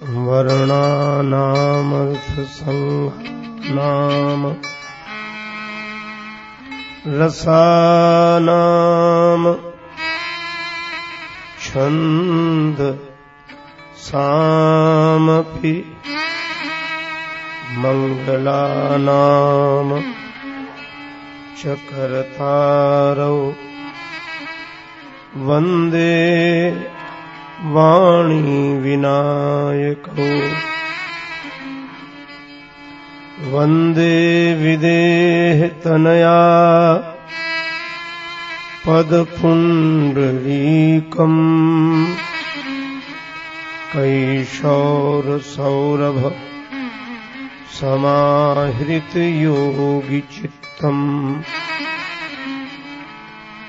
वर्णानामर्थसङ्घानाम रसानाम छन्द सामपि मङ्गलानाम चकरतारौ वन्दे वाणी विनायकौ। वन्दे विदेहतनया। पदपुण्डरीकम्। कैशोरसौरभ। समाहृतयोगिचित्तम्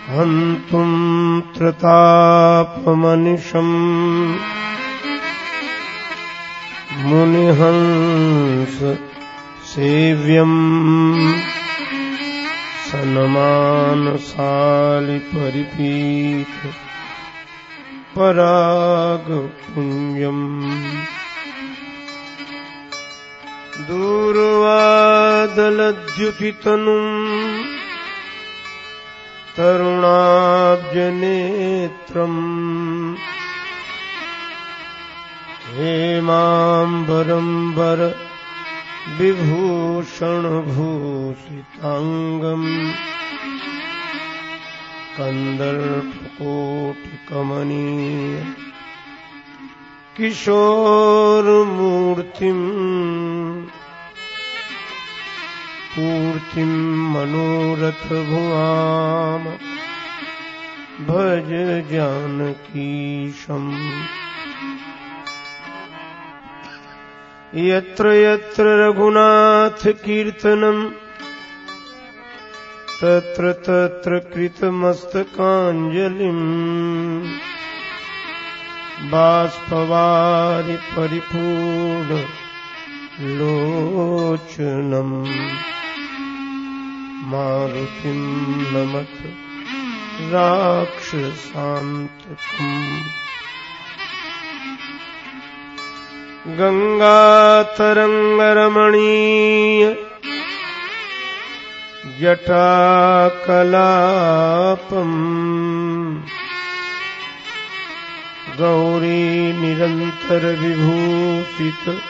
हन्तुम् त्रतापमनिशम्। मुनिहंस सेव्यम्। सन्मानशालिपरिपीठ परागपुञ्जम्। दूर्वादलद्युतितनुम् तरुणाब्जनेत्रम् हेमाम्बरम्बर विभूषणभूषिताङ्गम्। कन्दर्पकोटिकमनीय किशोरमूर्तिम् पूर्तिम् मनोरथभुवाम। भज जानकीशम्। यत्र यत्र रघुनाथकीर्तनम् तत्र तत्र कृतमस्तकाञ्जलिम् बाष्पवारि परिपूर्ण लोचनम् मारुतिम् नमत राक्षसान्तकम्। गङ्गातरङ्गरमणीय जटाकलापम्। गौरी निरन्तरविभूषित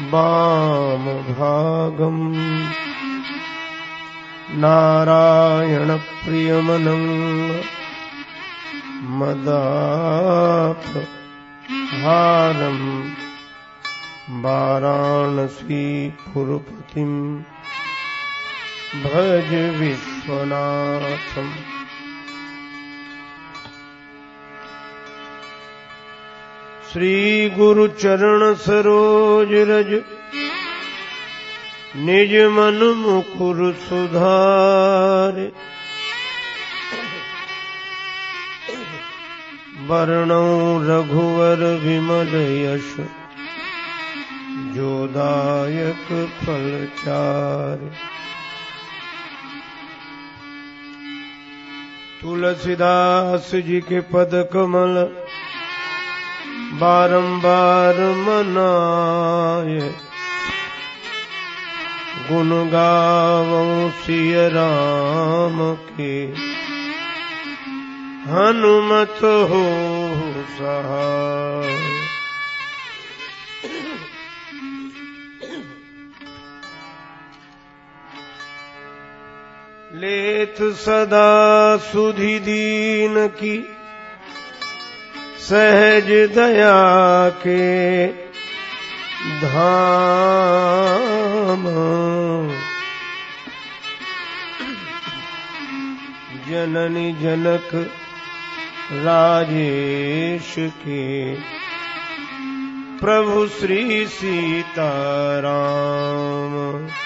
वामभागम्। नारायणप्रियमनङ्ग मदाप हारम् वाराणसीपुरपतिम् भज विश्वनाथम्। श्रीगुरुचरणसरोज रज निज मन मुकुर सुधार। वर्णौ रघुवर विमल यश जोदायक फलचार तुलसीदास जी के पद कमल बारंबार मनाए। गुण गावों सिय राम के। हनुमत हो सहाय। लेथ सदा सुधि दीन की, सहज दया के धाम। जननी जनक राजेश के प्रभु श्री सीताराम।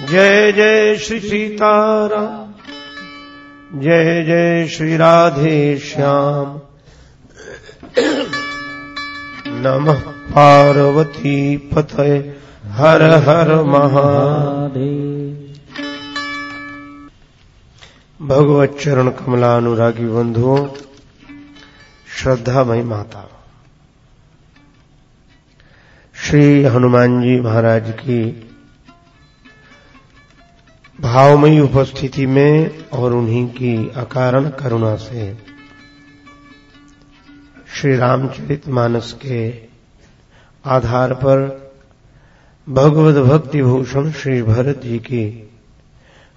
जय जय श्री सीताराम। जय जय श्री राधे श्याम। नमः पार्वती पतये हर हर महा महादेव। भगवत चरण कमलानुरागी बंधुओं, श्रद्धामयी माता। श्री हनुमान जी महाराज की भावमयी उपस्थिति में और उन्हीं की अकारण करुणा से। श्री रामचरित मानस के आधार पर भगवत भक्ति भूषण श्री भरत जी की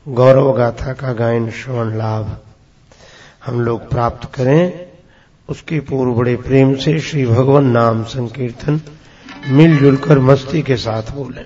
गौरव गाथा का गायन श्रवण लाभ हम लोग प्राप्त करें। उसके पूर्व बड़े प्रेम से श्री भगवान नाम संकीर्तन मिलजुल कर मस्ती के साथ बोलें।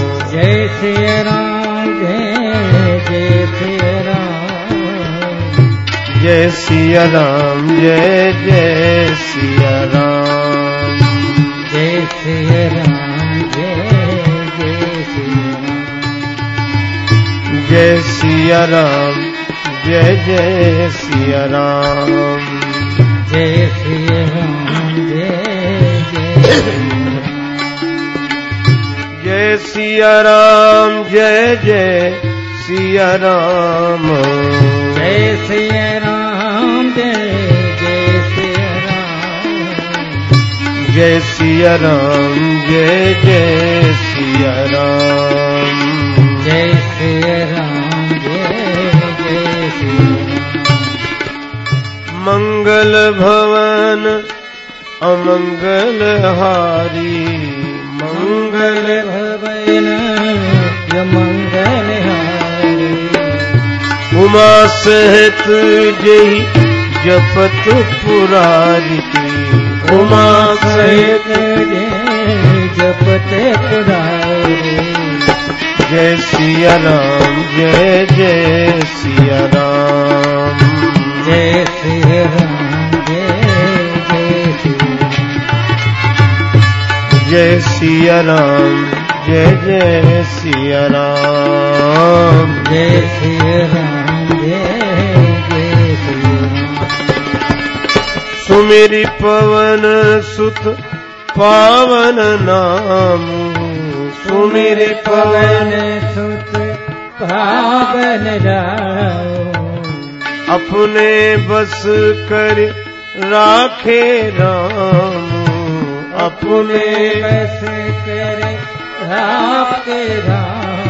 जय श्री राम जय जय श्री राम। जय सिया राम जय जय सिया राम। जय श्री राम जय जय श्री राम। जय सिया राम जय जय सिया राम। जय श्री राम जय जय जय सिया राम जय जय सिया राम। जय श्री राम जय जय श्री राम। जय सिया राम जय जय सिया राम। जय श्री राम जय जय राम। मंगल भवन अमंगल हारी। मंगल भवन मंगल हारी उमा सहित जय जपत पुरारी उमा सहित जपत पुरारी। जय सिया राम जय जय सिया राम। जय श्री राम जय जय सिया राम जय जय सिया राम। जय श्री राम जय जय राम सुमेरी पवन सुत पावन नाम। सुमेरी पवन पवन सुत पावन राम अपने बस कर राखे राम। अपने बस करे आपके राम।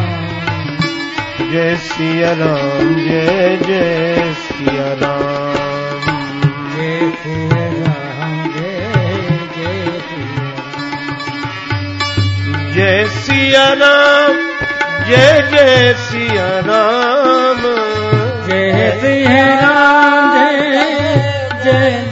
जय सिया राम जय जय सिया राम। जय श्री राम जय जय जय सिया राम जय जय सिया राम। जय श्री राम जय जय राम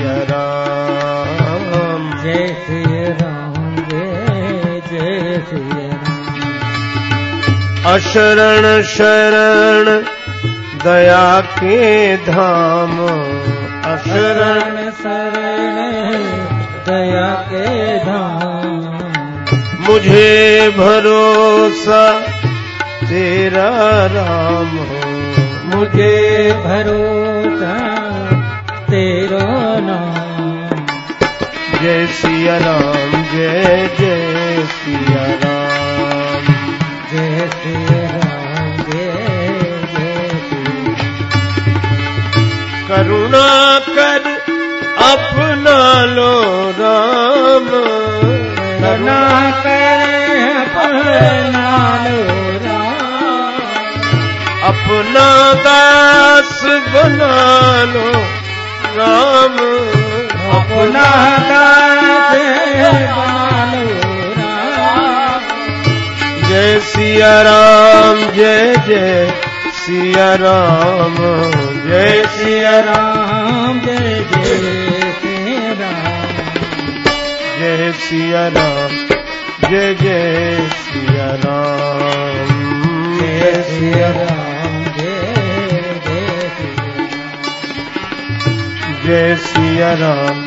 सिया राम। जय श्री राम जय जय श्री राम। अशरण शरण दया के धाम। अशरण शरण शरण दया के धाम। मुझे भरोसा तेरा राम हो। मुझे भरोसा तेरा जय सिया राम, जय जय सिया राम। जय श्री राम, जय जय करुणा कर अपना लो राम। करुणा करे अपना लो राम। अपना दास बना लो। राम, अपना जय सिया राम, जय जय सिया राम, जय सिया राम, जय जय राम। जय सिया राम, जय जय सिया राम। जय सिया राम। जय सिया राम,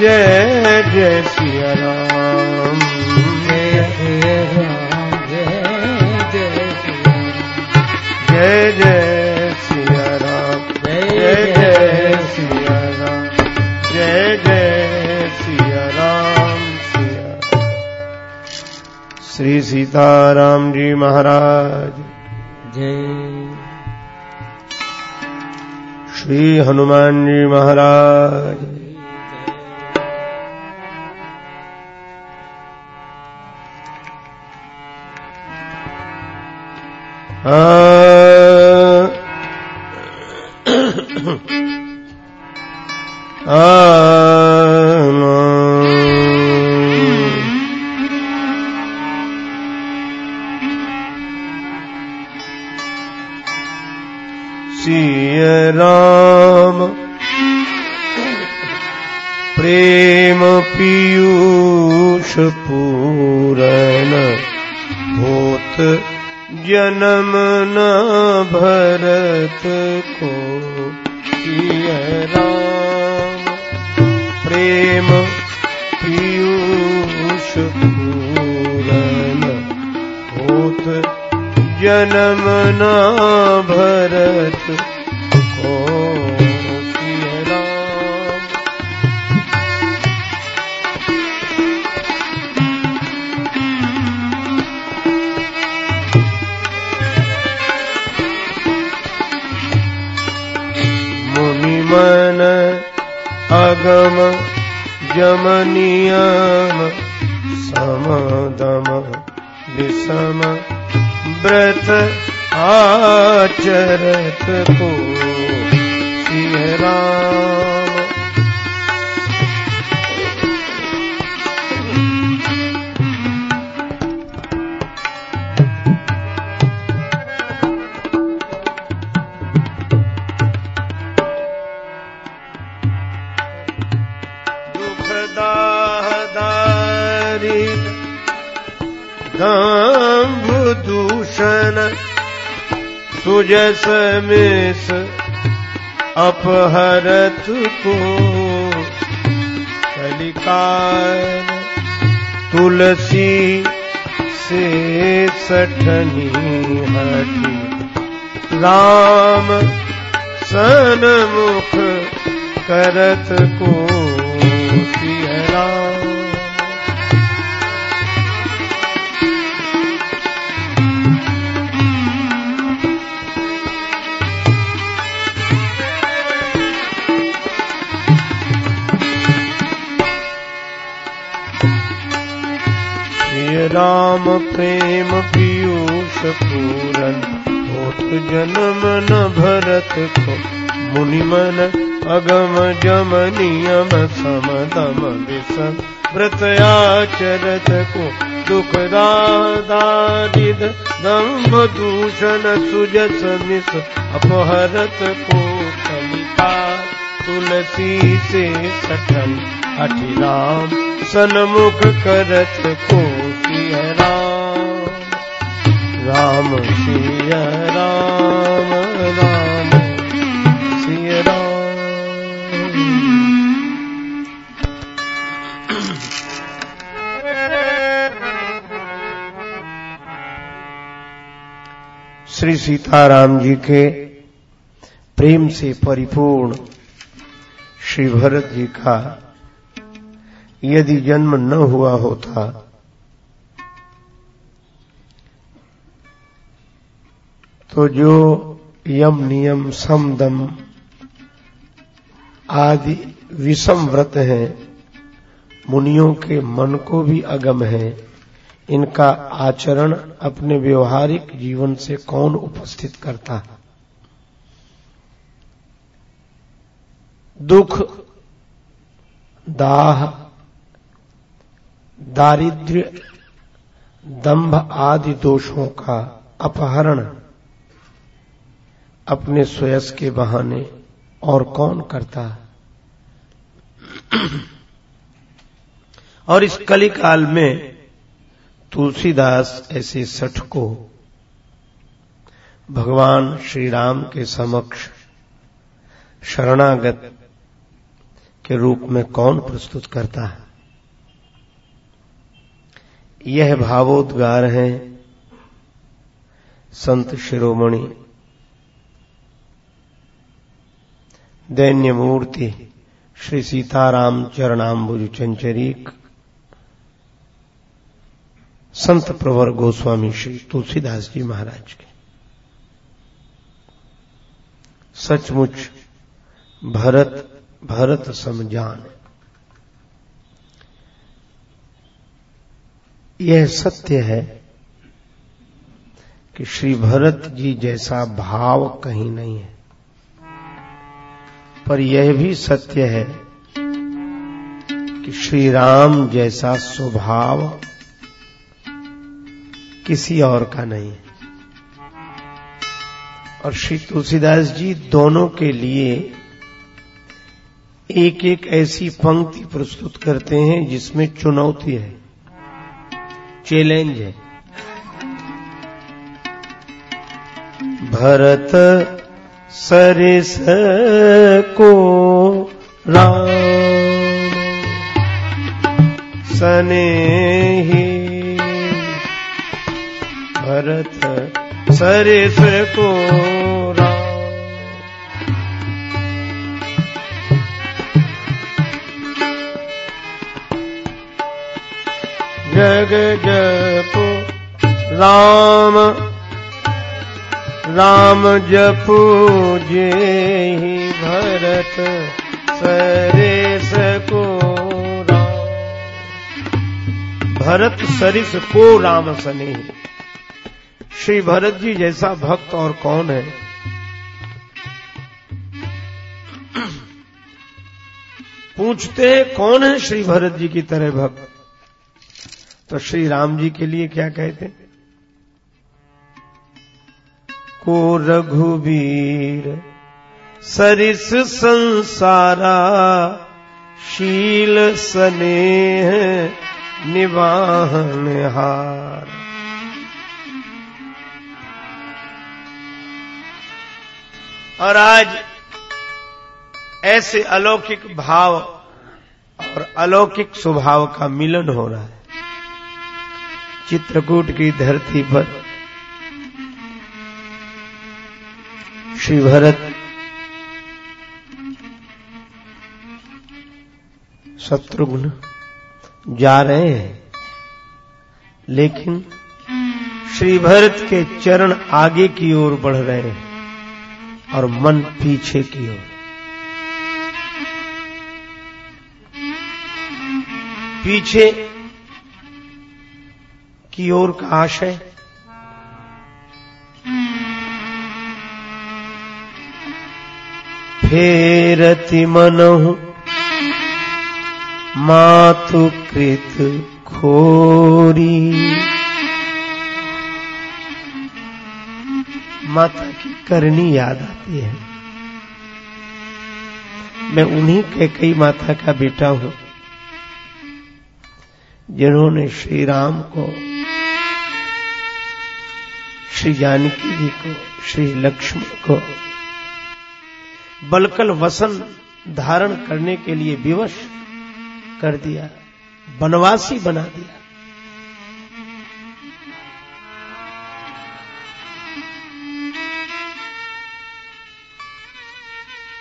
जय जय सिया राम। जय श्री राम जय जय राम, जय जय सिया राम, जय जय सिया राम जय जय सिया राम। सिया श्री सीताराम जी महाराज। जय श्री हनुमान जी महाराज। सिय दारिद दम्भ दूषण सुजस मिस, अपहरत को कलिका तुलसी से सठन अठि राम सनमुख करत को राम। राम सिय राम। श्री सीताराम जी के प्रेम से परिपूर्ण श्री भरत जी का यदि जन्म न हुआ होता तो जो यम नियम समदम आदि विषम व्रत हैं, मुनियों के मन को भी अगम है। इनका आचरण अपने व्यवहारिक जीवन से कौन उपस्थित करता? है दुख, दाह, दारिद्र्य, दंभ आदि दोषों का अपहरण अपने स्वयं के बहाने और कौन करता? है और इस कली काल में तुलसीदास ऐसे सठ को भगवान श्री राम के समक्ष शरणागत के रूप में कौन प्रस्तुत करता है? यह भावोद्गार है संत शिरोमणि। दैन्य मूर्ति श्री सीताराम चरणाम्बुज चंचरीक। संत प्रवर गोस्वामी श्री तुलसीदास जी महाराज के। सचमुच भरत भरत समझान। यह सत्य है कि श्री भरत जी जैसा भाव कहीं नहीं है। पर यह भी सत्य है कि श्री राम जैसा स्वभाव किसी और का नहीं। और श्री तुलसीदास जी दोनों के लिए एक एक ऐसी पंक्ति प्रस्तुत करते हैं जिसमें चुनौती है, चैलेंज है। भरत सरिस को राम सने ही भरत सरिस को जग जपो राम राम जपो जे ही भरत सरिस को राम भरत सरिस को राम सने। श्री भरत जी जैसा भक्त और कौन है? पूछते हैं कौन है श्री भरत जी की तरह भक्त? तो श्री राम जी के लिए क्या कहते को रघुवीर सरिस संसारा, शील स्नेह निवाहन हार। और आज ऐसे अलौकिक भाव और अलौकिक स्वभाव का मिलन हो रहा है। चित्रकूट की धरती पर श्री भरत शत्रुघ्न जा रहे हैं, लेकिन श्री भरत के चरण आगे की ओर बढ़ रहे हैं। और मन पीछे की ओर। पीछे की ओर का आशय। फेरति मनहु मातु कृत खोरी। माता की करनी याद आती है। मैं उन्हीं के कई माता का बेटा हूँ, जिन्होंने श्री राम को, श्री जानकी जी को, श्री लक्ष्मण को बलकल वसन धारण करने के लिए विवश कर दिया बनवासी बना दिया।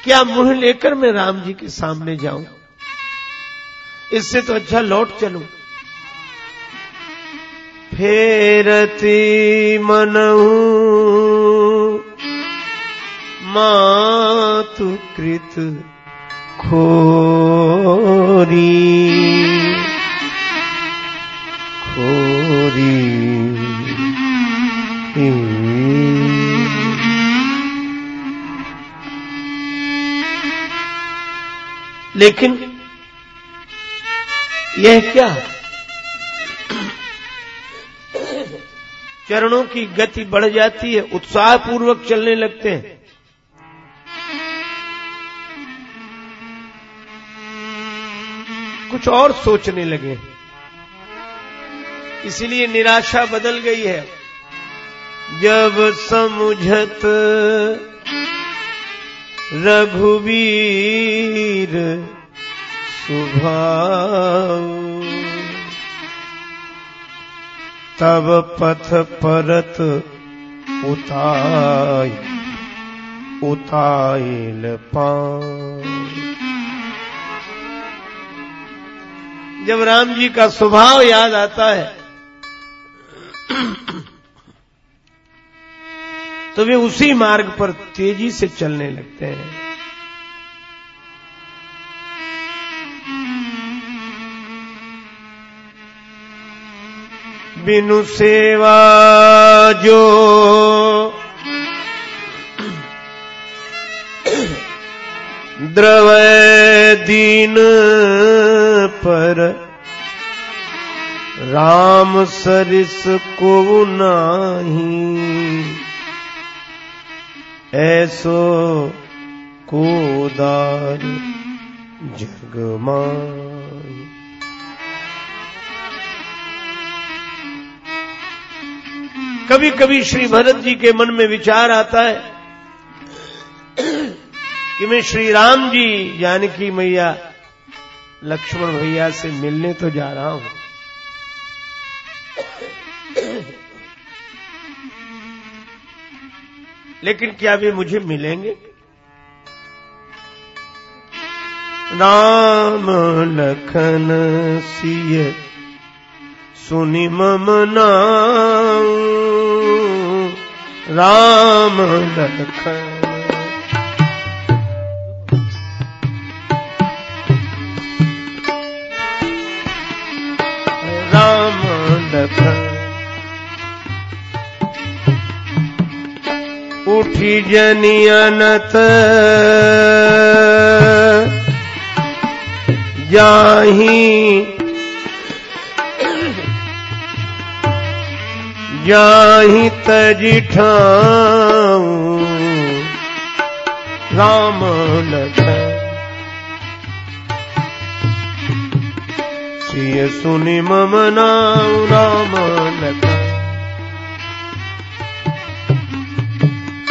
क्या मुँह लेकर मैं राम जी के सामने जाऊँ? इससे तो अच्छा लौट चलू। फेरती मनऊ मातु कृत खोरी खोरी। लेकिन यह क्या चरणों की गति बढ़ जाती है उत्साह पूर्वक चलने लगते हैं। कुछ और सोचने लगे। इसलिए निराशा बदल गई है। जब समुझत रघुवीर सुभाव तब पथ परत उताय उताइल जब राम जी का स्वभाव याद आता है तो वे उसी मार्ग पर तेज़ी से चलने लगते हैं। बिनु सेवा जो द्रव दीन पर राम सरिस को नाही। ऐसो कोदार जगमाई। कभी कभी श्री भरत जी के मन में विचार आता है कि मैं श्री राम जी, जानकी मैया, लक्ष्मण भैया से मिलने तो जा रहा हूँ। लेकिन क्या वे मुझे मिलेंगे? राम लखन सिय सुनि मम नाम। राम लखन उठी जनियनत जाही। जाही तजिठाऊं राम सुनि मम नाम राम लखन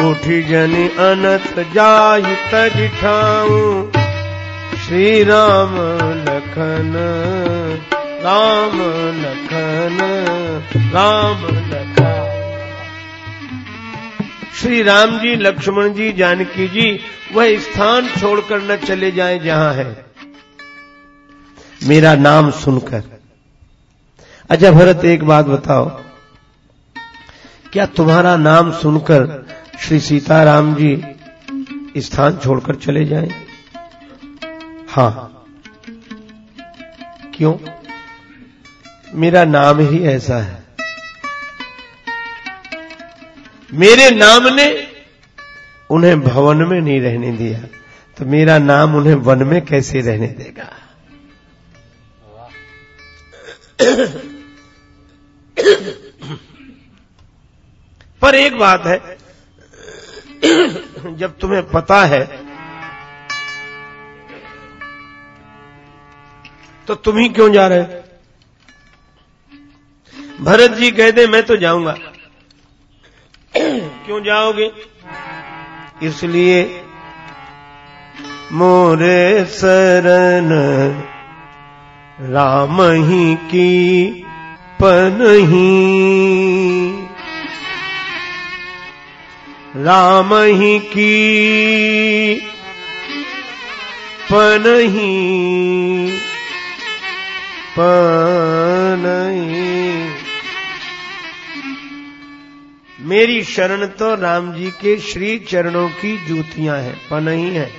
उठी जनि अनत जाहि तजिठाऊं श्री राम लखन राम लखन राम लखन। श्री राम जी, लक्ष्मण जी, जानकी जी, वह स्थान छोड़कर न चले जाएँ जहाँ है। मेरा नाम सुनकर। अच्छा भरत, एक बात बताओ। क्या तुम्हारा नाम सुनकर श्री सीताराम जी स्थान छोड़कर चले जाएँ? हाँ। क्यों? मेरा नाम ही ऐसा है। मेरे नाम ने उन्हें भवन में नहीं रहने दिया तो मेरा नाम उन्हें वन में कैसे रहने देगा? पर एक बात है जब तुम्हें पता है तो तुम ही क्यों जा रहे भरत जी कहते मैं तो जाऊँगा। क्यों जाओगे? इसलिए, मोरे शरण राम ही की पनही राम ही की पनही पनही। मेरी शरण तो राम जी के श्री चरणों की जूतियाँ हैं, पनही है।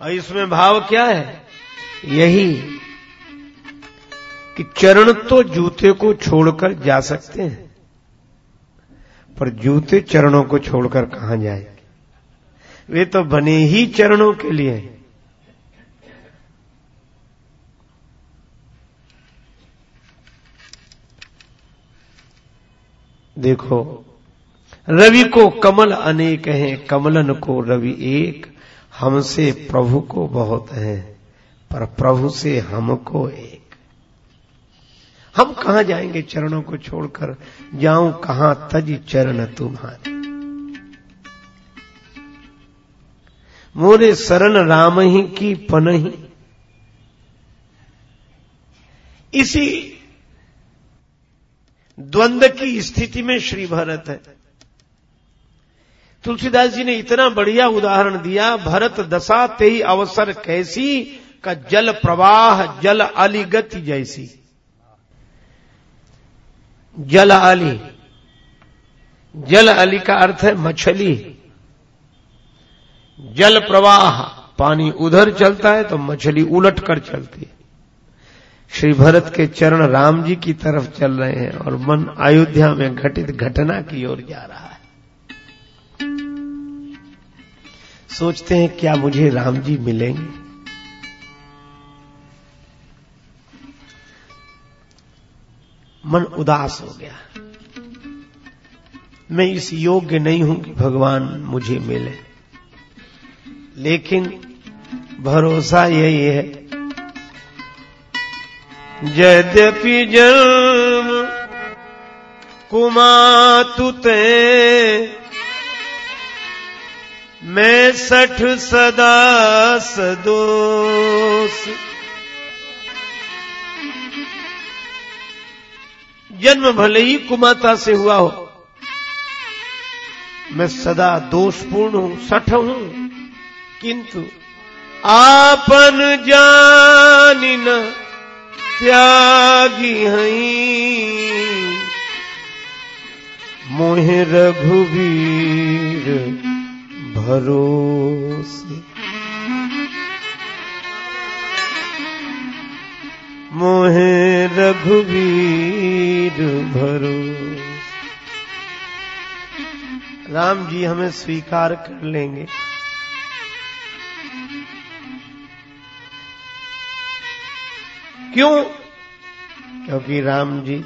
और इसमें भाव क्या है? यही कि चरण तो जूते को छोड़कर जा सकते हैं। पर जूते चरणों को छोड़कर कहाँ जाए? वे तो बने ही चरणों के लिए। देखो, रवि को कमल अनेक हैं, कमलन को रवि एक, हमसे प्रभु को बहुत है, पर प्रभु से हमको एक। हम कहाँ जाएँगे चरणों को छोड़कर? जाऊँ कहाँ तज चरण तुम्हारे? मोरे शरण राम ही की पनही इसी द्वंद की स्थिति में श्री भरत है। तुलसीदास जी ने इतना बढ़िया उदाहरण दिया, भरत दशा ते अवसर कैसी? का जल प्रवाह, जल अलिगति जैसी। जल अली जल अली का अर्थ है मछली। जल प्रवाह, पानी उधर चलता है तो मछली उलट कर चलती है। श्री भरत के चरण राम जी की तरफ़ चल रहे हैं और मन अयोध्या में घटित घटना की ओर जा रहा है। सोचते हैं क्या मुझे राम जी मिलेंगे? मन उदास हो गया। मैं इस योग्य नहीं हूँ कि भगवान मुझे मिले। लेकिन भरोसा यही है। यद्यपि जन्म कुमातुते, मैं सठ सदा सदोष। जन्म भले ही कुमाता से हुआ हो। मैं सदा दोषपूर्ण हूँ, सठ हूँ, किंतु आपन जान त्यागी हई। मोहे रघुवीर भरोसे। मोहे रघुवीर भरोसे राम जी हमें स्वीकार कर लेंगे। क्यों? क्योंकि राम जी,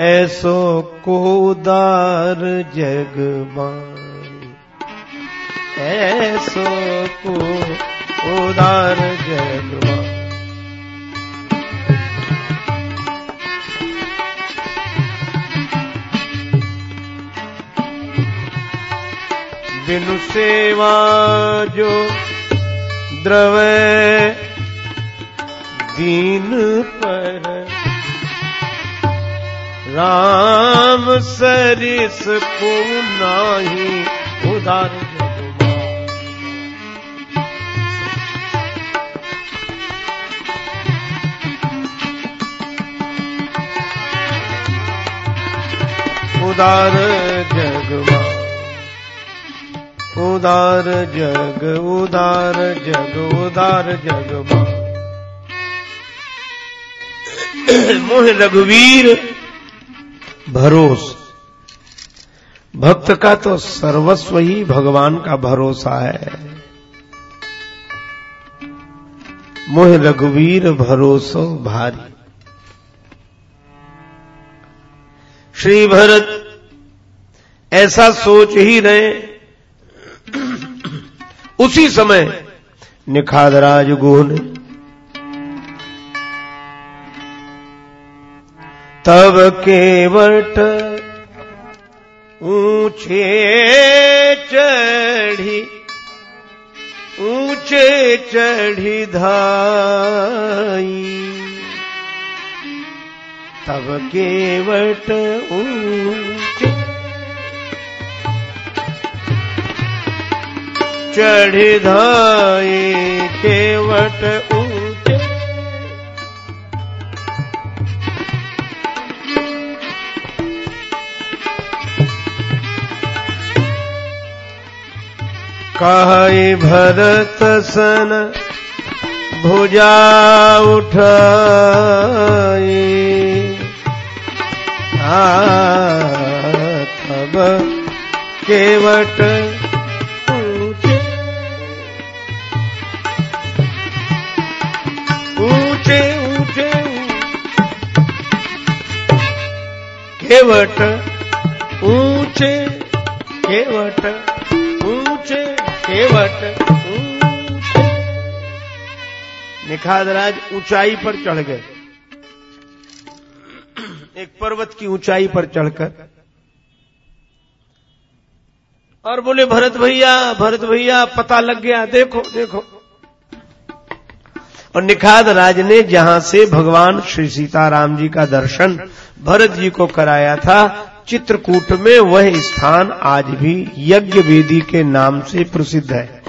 ऐसो को उदार जगमान ऐसो को उदार जगमान बिनु सेवा जो द्रव दीन पर। राम सरिस पुनाही उदार उदार जगमा। उदार जग उदार जग उदार जगमा मोह रघुवीर। भरोस। भक्त का तो सर्वस्व ही भगवान का भरोसा है। मोह रघुवीर भरोसो भारी। श्री भरत ऐसा सोच ही रहे उसी समय निखादराज गुह ने तब केवट ऊँचे चढ़ी ऊँचे चढ़ी धाई। तब केवट ऊँचे चढ़ी धाई केवट ऊँचे। कहे भरत सन भुजा उठाए तब केवट केवट, ऊँचे केवट ऊँचे केवट, ऊँचे। निखादराज ऊंचाई पर चढ़ गए। एक पर्वत की ऊंचाई पर चढ़कर। और बोले, भरत भैया भरत भैया, पता लग गया, देखो देखो। और निखाद राज ने जहाँ से भगवान श्री सीताराम जी का दर्शन भरत जी को कराया था, चित्रकूट में वह स्थान आज भी यज्ञ वेदी के नाम से प्रसिद्ध है।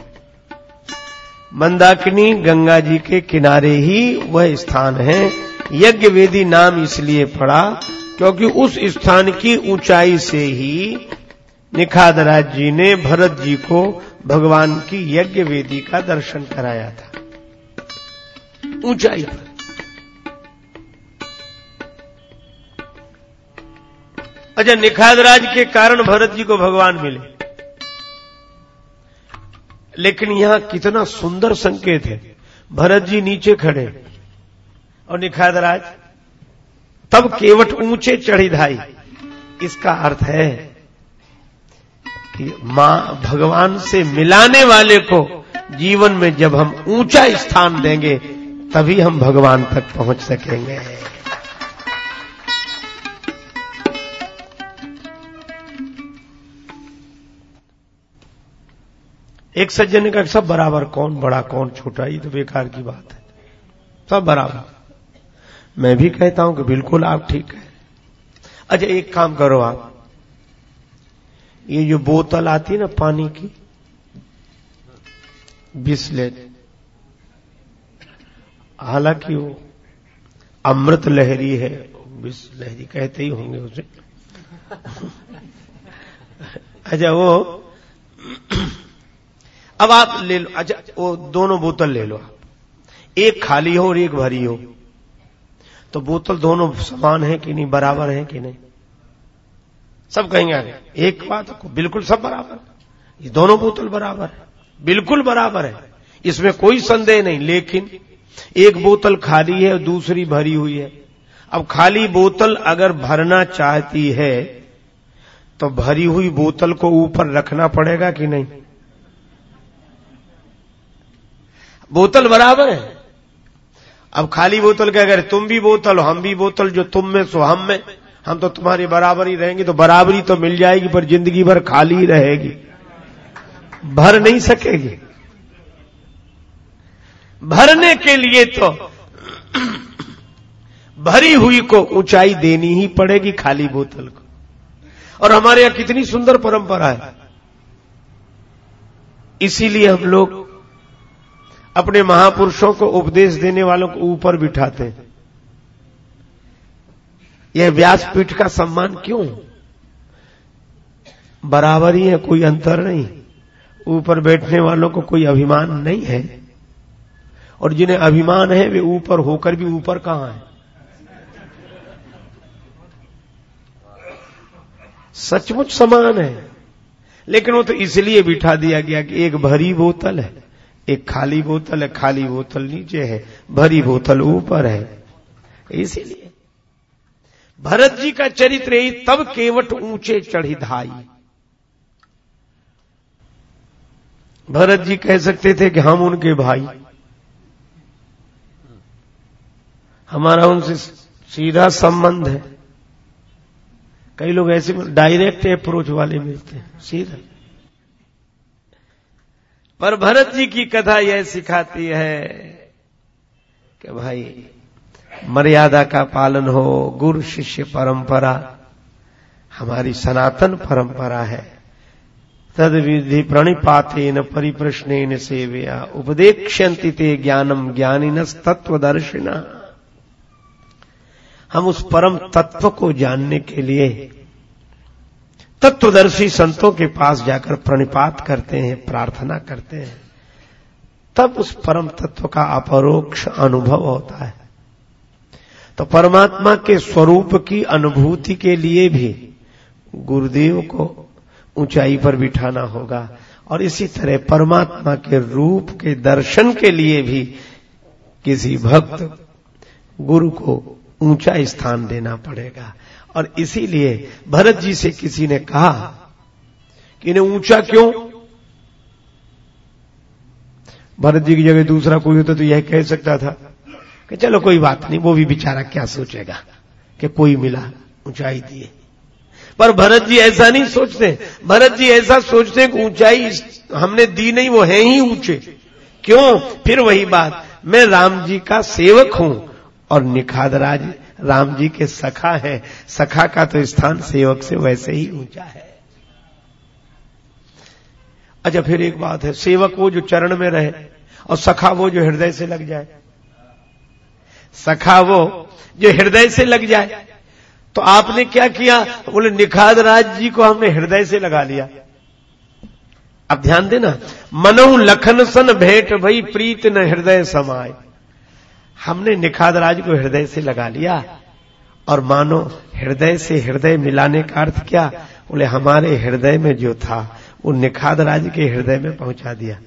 मंदाकिनी गंगा जी के किनारे ही वह स्थान है। यज्ञ वेदी नाम इसलिए पड़ा क्योंकि उस स्थान की ऊंचाई से ही निखादराज जी ने भरत जी को भगवान की यज्ञ वेदी का दर्शन कराया था। ऊंचाई पर अच्छा निखादराज के कारण भरत जी को भगवान मिले। लेकिन यहाँ कितना सुंदर संकेत है। भरत जी नीचे खड़े। और निखादराज तब केवट ऊँचे चढ़ी धाई। इसका अर्थ है कि माँ भगवान से मिलाने वाले को जीवन में जब हम ऊँचा स्थान देंगे तभी हम भगवान तक पहुँच सकेंगे। एक सज्जन ने कहा, सब बराबर, कौन बड़ा, कौन छोटा, ये तो बेकार की बात है। सब बराबर। मैं भी कहता हूँ कि बिल्कुल आप ठीक है। अच्छा एक काम करो आप। ये जो बोतल आती है ना पानी की, बिस्लेट हालाँकि वो अमृत लहरी है, विष लहरी कहते ही होंगे उसे। अच्छा वो अब आप ले लो। अच्छा वो दोनों बोतल ले लो आप। एक खाली हो और एक भरी हो। तो बोतल दोनों समान है कि नहीं, बराबर है कि नहीं? सब कहेंगे अरे एक बात बिल्कुल सब बराबर। ये दोनों बोतल बराबर है। बिल्कुल बराबर है। इसमें कोई संदेह नहीं, लेकिन एक बोतल खाली है, दूसरी भरी हुई है। अब खाली बोतल अगर भरना चाहती है तो भरी हुई बोतल को ऊपर रखना पड़ेगा कि नहीं? बोतल बराबर है। अब खाली बोतल के अगर तुम भी बोतल, हम भी बोतल, जो तुम में सो हम में, हम तो तुम्हारी बराबर ही रहेंगे तो बराबरी तो मिल जाएगी, पर ज़िंदगी भर खाली रहेगी। भर नहीं सकेगी। भरने के लिए तो भरी हुई को ऊंचाई देनी ही पड़ेगी खाली बोतल को। और हमारे यहाँ कितनी सुंदर परंपरा है। इसीलिए हम लोग अपने महापुरुषों को उपदेश देने वालों को ऊपर बिठाते हैं। यह व्यासपीठ का सम्मान क्यों? बराबर ही कोई अंतर नहीं। ऊपर बैठने वालों को कोई अभिमान नहीं है। और जिन्हें अभिमान है, वे ऊपर होकर भी ऊपर कहाँ है? सचमुच समान है। लेकिन वो तो इसलिए बिठा दिया गया कि एक भरी बोतल है, एक खाली बोतल है, खाली बोतल नीचे है, भरी बोतल ऊपर है। इसीलिए भरत जी का चरित्र ही तब केवट ऊँचे चढ़ी धाई। भरत जी कह सकते थे कि हम उनके भाई। हमारा उनसे सीधा संबंध है। कई लोग ऐसे डायरेक्ट अप्रोच वाले मिलते हैं, सीधा। पर भरत जी की कथा यह सिखाती है कि भाई, मर्यादा का पालन हो, गुरु शिष्य परंपरा, हमारी सनातन परंपरा है। तद विधि प्रणिपाते न परिप्रश्न सेवया उपदेक्षंति ते ज्ञानम ज्ञानिनस तत्वदर्शिना हम उस परम तत्व को जानने के लिए तत्वदर्शी संतों के पास जाकर प्रणिपात करते हैं, प्रार्थना करते हैं। तब उस परम तत्व का अपरोक्ष अनुभव होता है। तो परमात्मा के स्वरूप की अनुभूति के लिए भी गुरुदेव को ऊंचाई पर बिठाना होगा और इसी तरह परमात्मा के रूप के दर्शन के लिए भी किसी भक्त गुरु को ऊँचा स्थान देना पड़ेगा। और इसीलिए भरत जी से किसी ने कहा कि इन्हें ऊँचा क्यों? भरत जी की जगह दूसरा कोई होता तो यह कह सकता था कि चलो कोई बात नहीं, वो भी बेचारा क्या सोचेगा कि कोई मिला, ऊंचाई दिए पर भरत जी ऐसा नहीं सोचते। भरत जी ऐसा सोचते कि ऊंचाई हमने दी नहीं, वो है ही ऊँचे। क्यों? फिर वही बात, मैं राम जी का सेवक हूँ। और निखादराज राम जी के सखा है। सखा का तो स्थान सेवक से वैसे ही ऊँचा है। अच्छा फिर एक बात है, सेवक वो जो चरण में रहे और सखा वो जो हृदय से लग जाए। सखा वो जो हृदय से लग जाए। तो आपने क्या किया? बोले निखाद राज जी को हमने हृदय से लगा लिया। अब ध्यान देना, मनो लखन सन भेंट भई प्रीत न हृदय समाये। हमने निखाद राज को हृदय से लगा लिया। और मानो हृदय से हृदय मिलाने का अर्थ क्या? बोले, हमारे हृदय में जो था, वो निखाद राज के हृदय में पहुँचा दिया।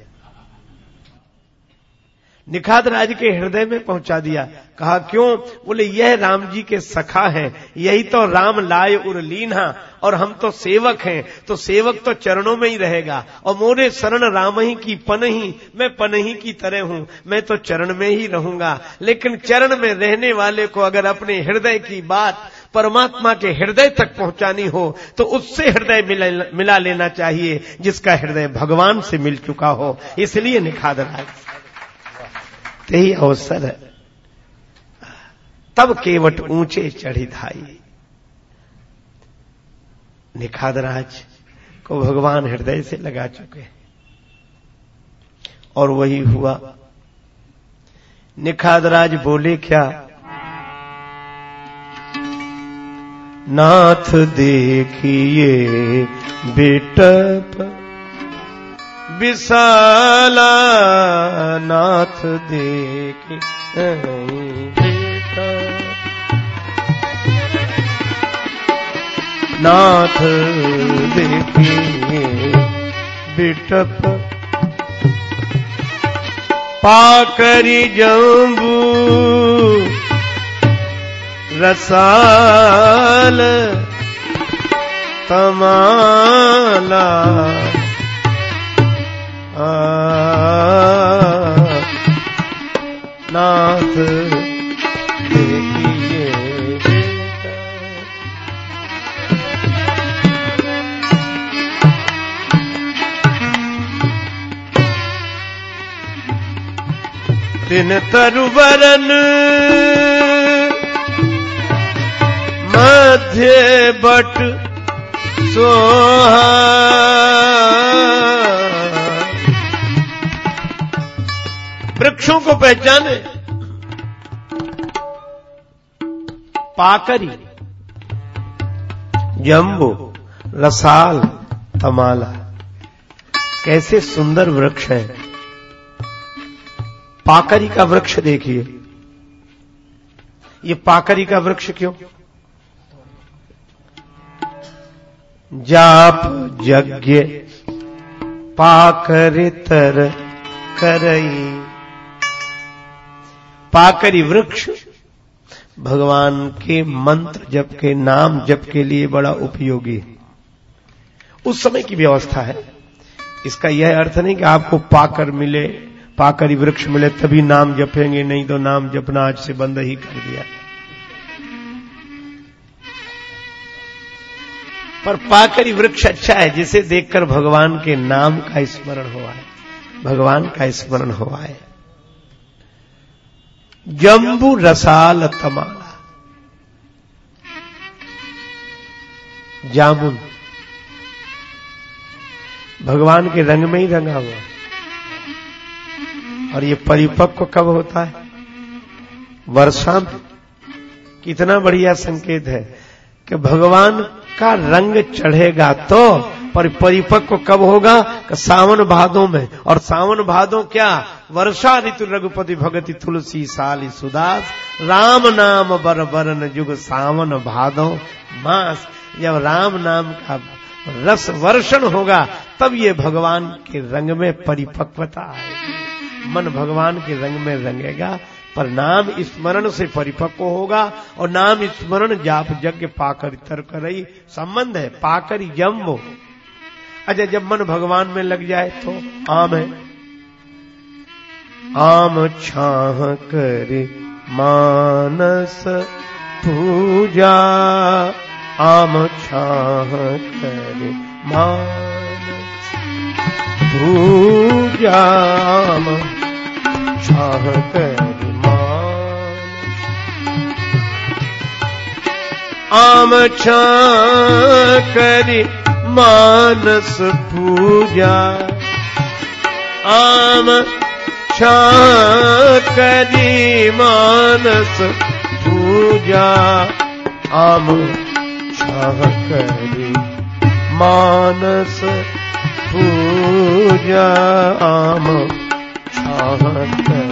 निखाद राज के हृदय में पहुँचा दिया। कहा क्यों? बोले यह राम जी के सखा हैं। यही तो राम लाए उर लीना और हम तो सेवक हैं। तो सेवक तो चरणों में ही रहेगा। और मोरे शरण राम ही की पन ही। मैं पन ही की तरह हूँ। मैं तो चरण में ही रहूँगा। लेकिन चरण में रहने वाले को अगर अपने हृदय की बात परमात्मा के हृदय तक पहुंचानी हो तो उससे हृदय मिला, मिला लेना चाहिए जिसका हृदय भगवान से मिल चुका हो। इसलिए निखाद राज अवसर है। तब केवट ऊँचे चढ़ी धाई। निखादराज को भगवान हृदय से लगा चुके और वही हुआ। निखादराज बोले, क्या? नाथ देखिए बेटप विशाला नाथ देख नाथ देखिए बिटप। पाकरी जंबू रसाल तमाला। नाथ देखिए। दिन तरुवरन मध्य बट सोहा। वृक्षों को पहचाने। पाकरी, जम्बू, रसाल, तमाला। कैसे सुंदर वृक्ष है। पाकरी का वृक्ष देखिए। ये पाकरी का वृक्ष क्यों? जाप यज्ञ, पाकर तर करई। पाकरी वृक्ष। भगवान के मंत्र जप के नाम जप के लिए बड़ा उपयोगी उस समय की व्यवस्था है। इसका यह अर्थ नहीं कि आपको पाकर मिले, पाकर वृक्ष मिले, तभी नाम जपेंगे, नहीं तो नाम जपना आज से बंद ही कर दिया। पर पाकरी वृक्ष अच्छा है, जिसे देखकर भगवान के नाम का स्मरण हुआ है भगवान का स्मरण हुआ है जम्बू रसाल तमाला जामुन। भगवान के रंग में ही रंगा हुआ और ये परिपक्व कब होता है? वर्षा में कितना बढ़िया संकेत है कि भगवान का रंग चढ़ेगा तो पर परिपक्व कब होगा? सावन भादों में। और सावन भादों क्या? वर्षा ऋतु रघुपति भगति तुलसी साली सुदास। राम नाम बर बरन जुग सावन भादों मास। जब राम नाम का रस वर्षण होगा, तब ये भगवान के रंग में परिपक्वता आएगी। मन भगवान के रंग में रंगेगा, पर नाम स्मरण से परिपक्व होगा, और नाम स्मरण जाप यज्ञ पाकर तर करई। संबंध है, पाकर जम्बो अच्छा जब मन भगवान में लग जाए तो आम है। आम छाह कर मानस पूजा, आम छाह कर मानस पूजा, आम छाह कर मानस। आम छाह कर मानस पूजा। आम करी मानस पूजा। आम करी मानस पूजा। आम करी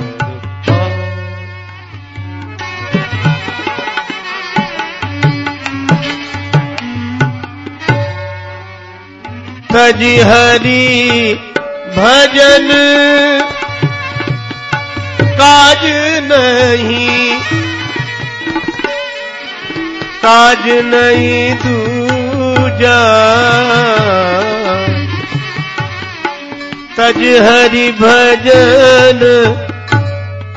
तजी हरि भजन। काज नहीं काज नहीं दूजा। तज हरि भजन,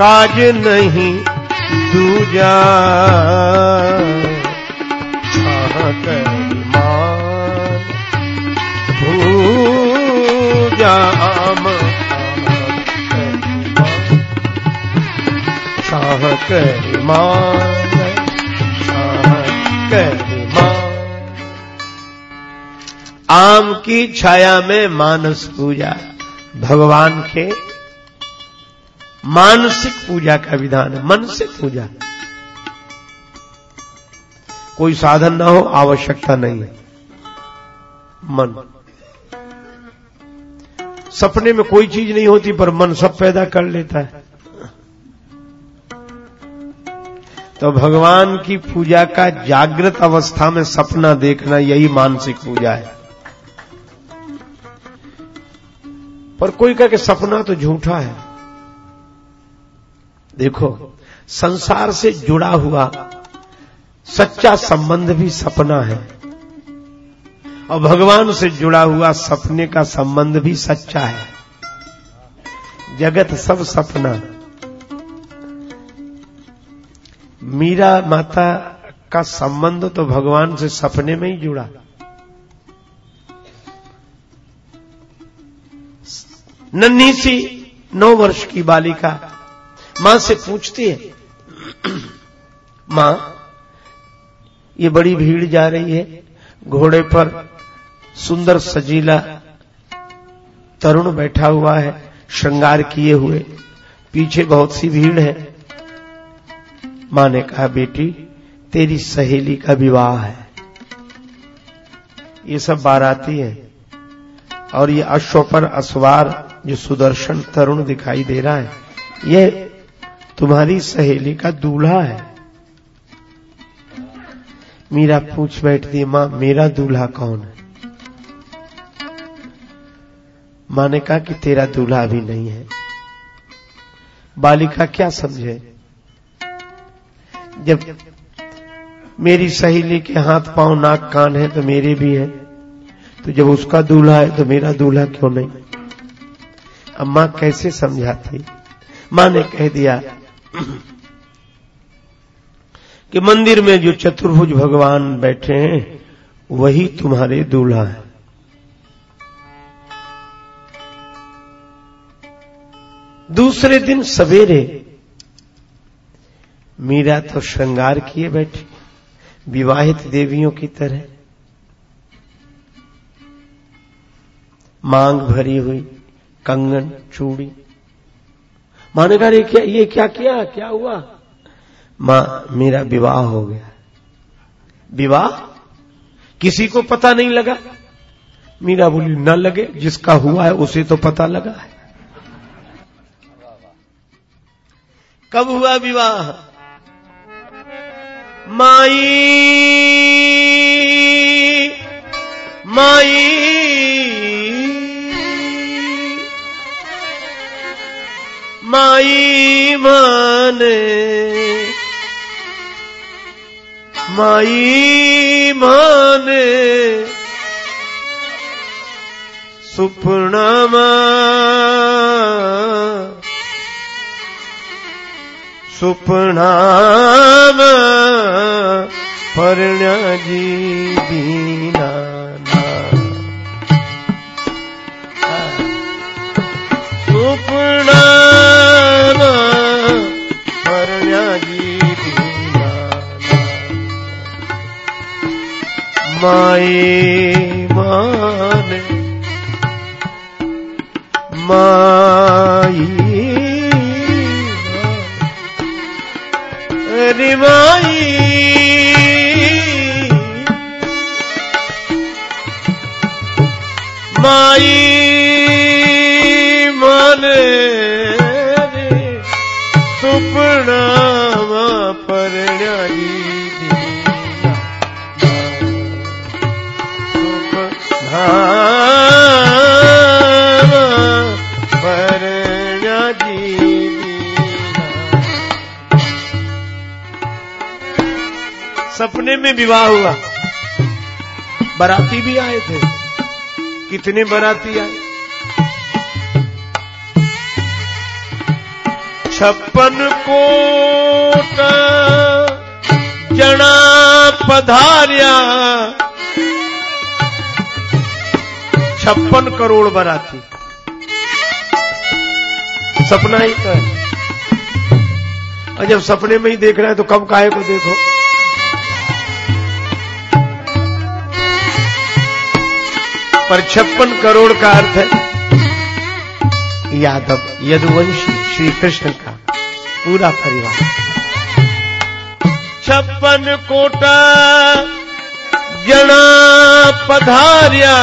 काज नहीं दूजा। छाह शाह मान शाह आम की छाया में मानस पूजा, भगवान के मानसिक पूजा का विधान है मन से पूजा। कोई साधन ना हो, आवश्यकता नहीं है। मन। सपने में कोई चीज़ नहीं होती, पर मन सब पैदा कर लेता है। तो भगवान की पूजा का जागृत अवस्था में सपना देखना यही मानसिक पूजा है। पर कोई कह के सपना तो झूठा है। देखो, संसार से जुड़ा हुआ सच्चा संबंध भी सपना है। और भगवान से जुड़ा हुआ सपने का संबंध भी सच्चा है। जगत सब सपना। मीरा माता का संबंध तो भगवान से सपने में ही जुड़ा। नन्ही सी नौ वर्ष की बालिका माँ से पूछती है, माँ, ये बड़ी भीड़ जा रही है, घोड़े पर सुंदर सजीला तरुण बैठा हुआ है, श्रृंगार किए हुए। पीछे बहुत सी भीड़ है। माँ ने कहा, बेटी, तेरी सहेली का विवाह है। ये सब बाराती है और ये अश्व पर असवार जो सुदर्शन तरुण दिखाई दे रहा है, ये तुम्हारी सहेली का दूल्हा है। मीरा पूछ बैठती माँ, मेरा दूल्हा कौन है? माँ ने कहा कि तेरा दूल्हा अभी नहीं है। बालिका क्या समझे? जब मेरी सहेली के हाथ पाँव, नाक, कान है तो मेरे भी है। तो जब उसका दूल्हा है तो मेरा दूल्हा क्यों नहीं? अब माँ कैसे समझाती? माँ ने कह दिया कि मंदिर में जो चतुर्भुज भगवान बैठे हैं, वही तुम्हारे दूल्हा है। दूसरे दिन सवेरे मीरा तो श्रृंगार किए बैठी, विवाहित देवियों की तरह। मांग भरी हुई, कंगन चूड़ी। माँ ने कहा क्या, ये क्या किया, क्या हुआ? माँ, मेरा विवाह हो गया। विवाह? किसी को पता नहीं लगा? मीरा बोली, न लगे, जिसका हुआ है उसे तो पता लगा है। कब हुआ विवाह? माई माई। माई माने माई माने। सुपनामा सुपनामा परण्याजी दीना सुपनामा परण्याजी दीना माई माने माई अरे माई माई सपने में विवाह हुआ। बराती भी आए थे। कितने बराती आए? छप्पन कोट जना पधारिया। छप्पन करोड़ बराती। सपना ही तो है। और जब सपने में ही देख रहे हैं तो कब काहे को देखो? पर छप्पन करोड़ का अर्थ है। यादव यदुवंशी श्री कृष्ण का पूरा परिवार। छप्पन कोटा जना पधारिया।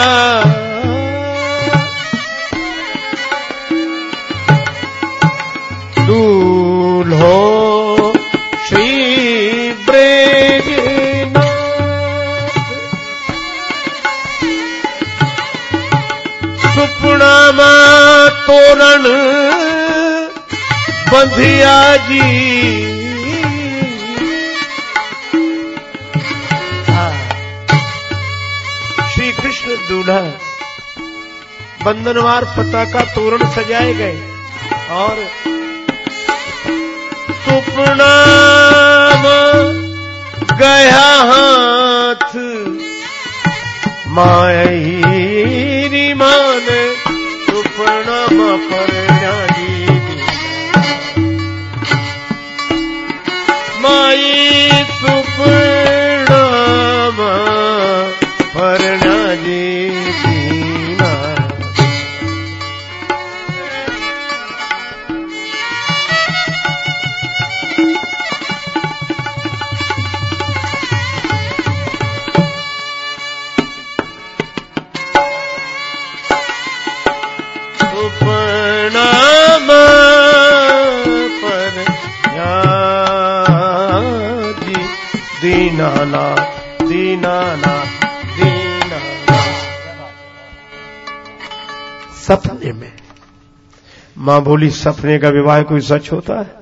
सुपनामा तोरण बंधिया जी। श्री कृष्ण दूल्हा, बंधनवार पताका तोरण सजाए गए और सुपनाम गया हाथ मायरी कर्म फरे बोली सपने का विवाह कोई सच होता है?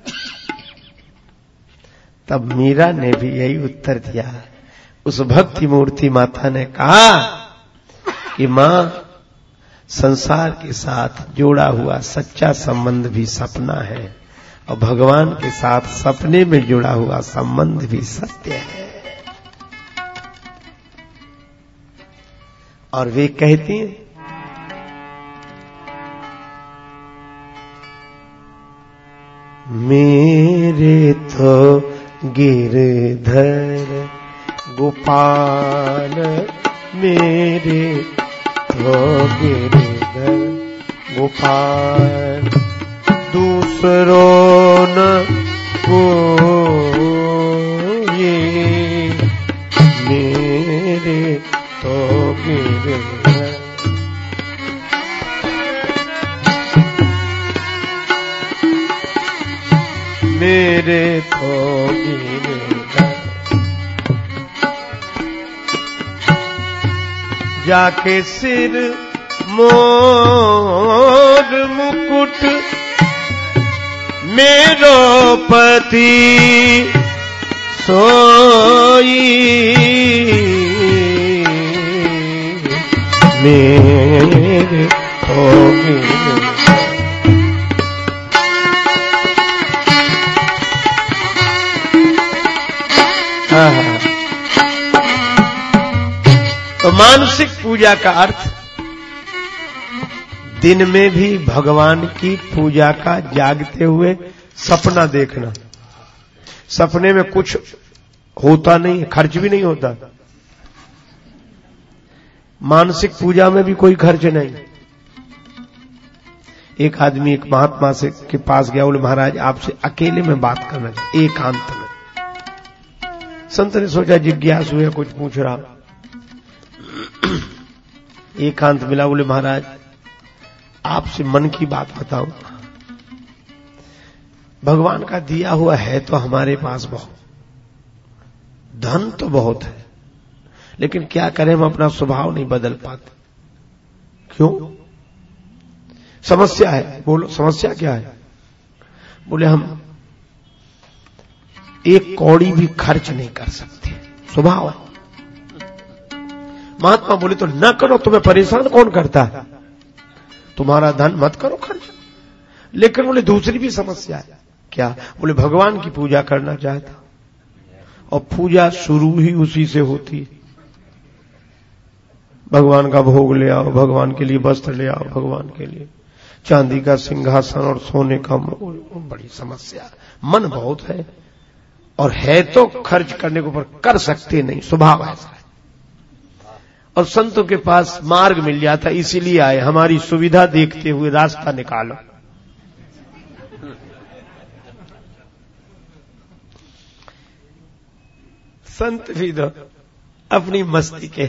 तब मीरा ने भी यही उत्तर दिया। उस भक्ति मूर्ति माता ने कहा कि माँ, संसार के साथ जोड़ा हुआ सच्चा संबंध भी सपना है और भगवान के साथ सपने में जुड़ा हुआ संबंध भी सत्य है। और वे कहती हैं मेरे तो गिरधर गोपाल, मेरे तो गिरधर गोपाल, दूसरों न को ये मेरे तो गिरधर मेरे तो जाके सिर मोर मुकुट मेरो पति सोई। मेरे तो तो मानसिक पूजा का अर्थ, दिन में भी भगवान की पूजा का जागते हुए सपना देखना। सपने में कुछ होता नहीं, खर्च भी नहीं होता। मानसिक पूजा में भी कोई खर्च नहीं। एक आदमी, एक महात्मा से के पास गया, बोले, महाराज, आपसे अकेले में बात करना चाहिए एकांत में। संत ने सोचा, जिज्ञास हुए कुछ पूछ रहा। एकांत मिला बोले महाराज, आपसे मन की बात बताऊँ। भगवान का दिया हुआ है तो हमारे पास बहुत। धन तो बहुत है, लेकिन क्या करें हम अपना स्वभाव नहीं बदल पाते। क्यों? समस्या है, बोलो, समस्या क्या है? बोले हम एक कौड़ी भी खर्च नहीं कर सकते। स्वभाव है। महात्मा बोले तो न करो, तुम्हें परेशान कौन करता है? तुम्हारा धन मत करो, खर्च। लेकिन बोले, दूसरी भी समस्या है। क्या? बोले, भगवान की पूजा करना चाहता और पूजा शुरू ही उसी से होती है। भगवान का भोग ले आओ, भगवान के लिए वस्त्र ले आओ, भगवान के लिए। चांदी का सिंहासन और सोने का बड़ी समस्या मन बहुत है। और है तो खर्च करने के ऊपर कर सकते नहीं, स्वभाव ऐसा है। और संतों के पास मार्ग मिल जाता, इसीलिए आए। हमारी सुविधा देखते हुए रास्ता निकालो। संत भी दो अपनी मस्ती के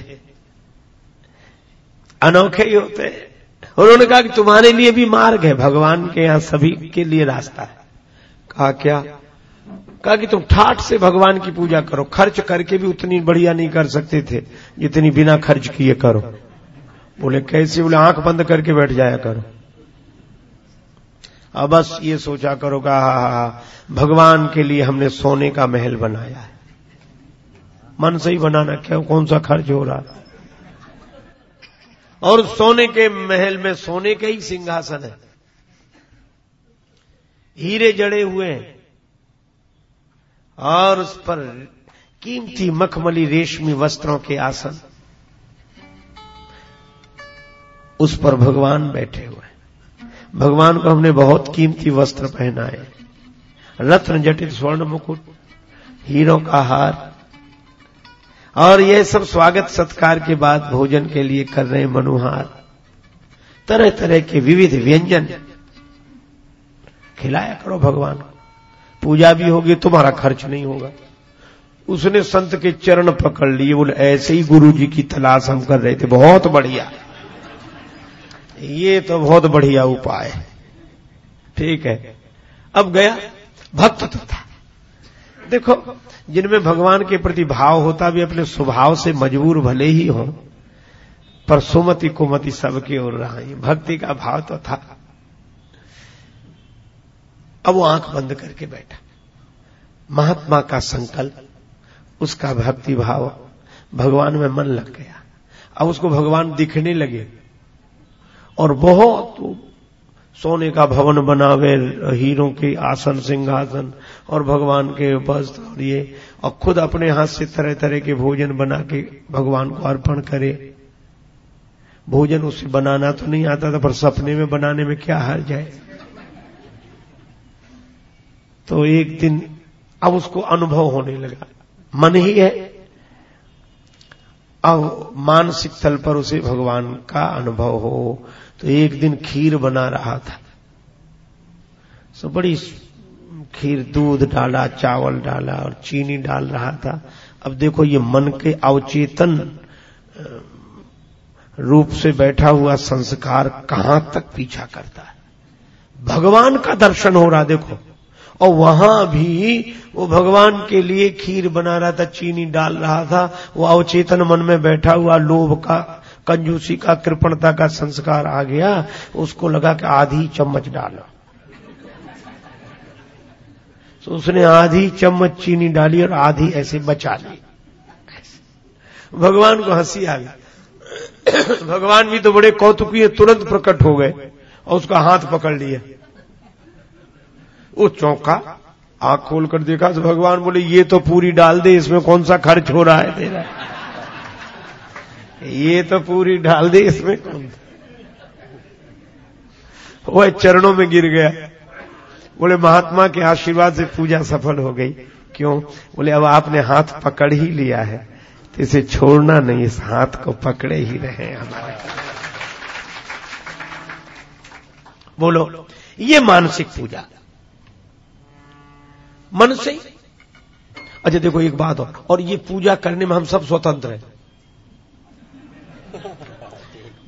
अनोखे ही होते उन्होंने कहा कि तुम्हारे लिए भी मार्ग है, भगवान के यहाँ सभी के लिए रास्ता है। कहा, क्या कहा कि तुम ठाठ से भगवान की पूजा करो। खर्च करके भी उतनी बढ़िया नहीं कर सकते थे, जितनी बिना खर्च किए करो। बोले, कैसे? बोले, आँख बंद करके बैठ जाया करो। अब बस ये सोचा करो कहा हा हा भगवान के लिए हमने सोने का महल बनाया है। मन से ही बनाना, क्या? कौन सा खर्च हो रहा है और सोने के महल में सोने के ही सिंहासन है। हीरे जड़े हुए हैं। और उस पर कीमती मखमली रेशमी वस्त्रों के आसन। उस पर भगवान बैठे हुए भगवान को हमने बहुत कीमती वस्त्र पहनाए। रत्न जटित स्वर्ण मुकुट, हीरों का हार। और यह सब स्वागत सत्कार के बाद भोजन के लिए कर रहे मनुहार। तरह तरह के विविध व्यंजन। खिलाया करो भगवान को। पूजा भी होगी, तुम्हारा खर्च नहीं होगा। उसने संत के चरण पकड़ लिए, बोले, ऐसे ही गुरु जी की तलाश हम कर रहे थे, बहुत बढ़िया। ये तो बहुत बढ़िया उपाय है। ठीक है। अब गया भक्त तो था देखो, जिनमें भगवान के प्रति भाव होता भी अपने स्वभाव से मजबूर भले ही हो, पर सुमति कुमति सबके ओर रहा भक्ति का भाव तो था। अब वो आँख बंद करके बैठा। महात्मा का संकल्प, उसका भक्ति भाव भगवान में मन लग गया। अब उसको भगवान दिखने लगे। और बहुत सोने का भवन बनावे, हीरों के आसन, सिंहासन, और भगवान के वस्त्र और ये, और खुद अपने हाथ से तरह तरह के भोजन बना के भगवान को अर्पण करे। भोजन उसे बनाना तो नहीं आता था, पर सपने में बनाने में क्या हार जाए? तो एक दिन अब उसको अनुभव होने लगा। मन ही है। अब मानसिक तल पर उसे भगवान का अनुभव हो तो एक दिन खीर बना रहा था। सो बड़ी खीर दूध डाला, चावल डाला और चीनी डाल रहा था। अब देखो ये मन के अवचेतन रूप से बैठा हुआ संस्कार कहाँ तक पीछा करता है? भगवान का दर्शन हो रहा, देखो। और वहाँ भी वो भगवान के लिए खीर बना रहा था, चीनी डाल रहा था, वो अवचेतन मन में बैठा हुआ लोभ का, कंजूसी का, कृपणता का संस्कार आ गया, उसको लगा कि आधी चम्मच डालो। तो उसने आधी चम्मच चीनी डाली और आधी ऐसे बचा ली। भगवान को हँसी आ गई। भगवान भी तो बड़े कौतुकी तुरंत प्रकट हो गए और उसका हाथ पकड़ लिया वो चौंका, आँख खोल कर देखा तो भगवान बोले, ये तो पूरी डाल दे, इसमें कौन सा खर्च हो रहा है तेरा? ये तो पूरी डाल दे, इसमें कौन वह चरणों में गिर गया। बोले, महात्मा के आशीर्वाद से पूजा सफल हो गई। क्यों? बोले, अब आपने हाथ पकड़ ही लिया है तो इसे छोड़ना नहीं, इस हाथ को पकड़े ही रहे हमारे बोलो, ये मानसिक पूजा मन से अच्छा देखो एक बात और और ये पूजा करने में हम सब स्वतंत्र हैं।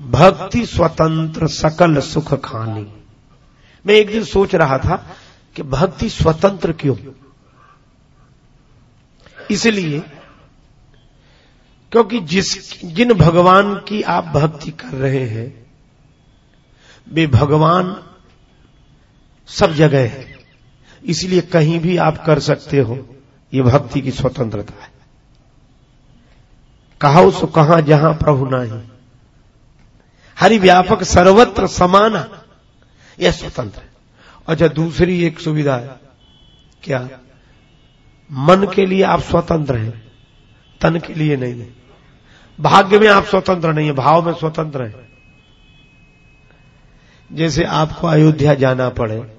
भक्ति स्वतंत्र, सकल सुख खानी। मैं एक दिन सोच रहा था कि भक्ति स्वतंत्र क्यों? इसलिए, क्योंकि जिस, जिन भगवान की आप भक्ति कर रहे हैं, वे भगवान सब जगह है। इसलिए कहीं भी आप कर सकते हो, ये भक्ति की स्वतंत्रता है। कहा सो कहा जहाँ प्रभु नहीं। हरि व्यापक सर्वत्र समाना, यह स्वतंत्र है। अच्छा दूसरी एक सुविधा है, क्या? मन के लिए आप स्वतंत्र हैं, तन के लिए नहीं है भाग्य में आप स्वतंत्र नहीं है, भाव में स्वतंत्र है। जैसे आपको अयोध्या जाना पड़े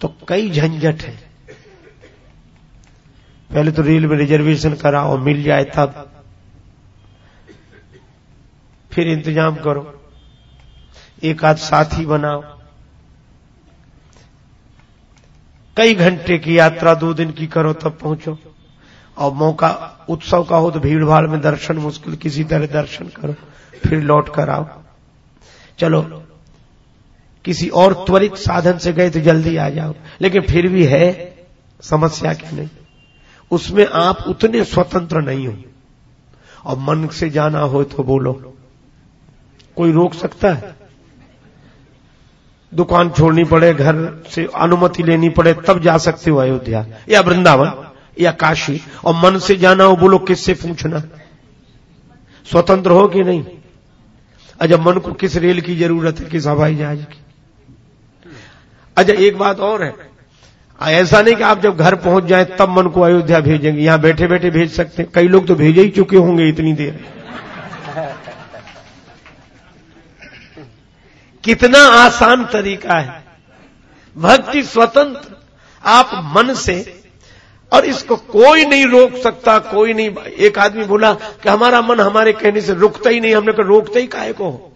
तो कई झंझट है। पहले तो रेल में रिजर्वेशन कराओ मिल जाए तब। फिर इंतज़ाम करो। एक आध साथी बनाओ। कई घंटे की यात्रा दो दिन की करो तब पहुंचो। और मौका, उत्सव का हो तो भीड़ भाड़ में दर्शन मुश्किल, किसी तरह दर्शन करो, फिर लौट कर आओ। चलो किसी और त्वरित साधन से गए तो जल्दी आ जाओ। लेकिन फिर भी है समस्या क्या नहीं? उसमें आप उतने स्वतंत्र नहीं हो। और मन से जाना हो तो बोलो। कोई रोक सकता है? दुकान छोड़नी पड़े, घर से अनुमति लेनी पड़े, तब जा सकते हो अयोध्या। या वृंदावन, या काशी। और मन से जाना हो, बोलो किससे पूछना? स्वतंत्र हो कि नहीं? अच्छा मन को किस रेल की ज़रूरत है, किस हवाई जहाज़ की? अच्छा एक बात और है। ऐसा नहीं कि आप जब घर पहुँच जाए, तब मन को अयोध्या भेजेंगे। यहाँ बैठे बैठे भेज सकते हैं। कई लोग तो भेजे ही चुके होंगे इतनी देर। कितना आसान तरीका है। भक्ति स्वतंत्र। आप मन से, और इसको कोई नहीं रोक सकता, कोई नहीं। एक आदमी बोला कि हमारा मन हमारे कहने से रुकता ही नहीं। हमने कहा, रोकते ही काहे को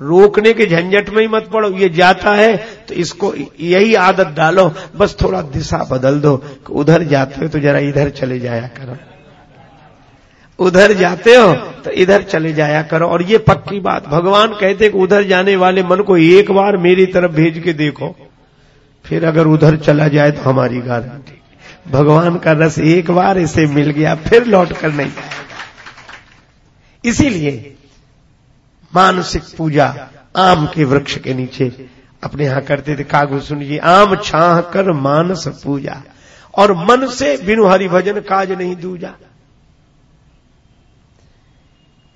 रोकने के झंझट में ही मत पड़ो, ये जाता है तो इसको यही आदत डालो, बस थोड़ा दिशा बदल दो उधर जाते हो तो जरा इधर चले जाया करो। उधर जाते हो तो इधर चले जाया करो, और ये पक्की बात, भगवान कहते कि उधर जाने वाले मन को एक बार मेरी तरफ़ भेज के देखो, फिर अगर उधर चला जाए तो हमारी गारंटी। भगवान का रस एक बार इसे मिल गया, फिर लौट कर नहीं इसीलिए मानसिक पूजा आम के वृक्ष के नीचे। अपने यहाँ करते थे, कागु सुन जी, आम छाह कर मानस पूजा। और मन से बिनु हरि भजन काज नहीं दूजा।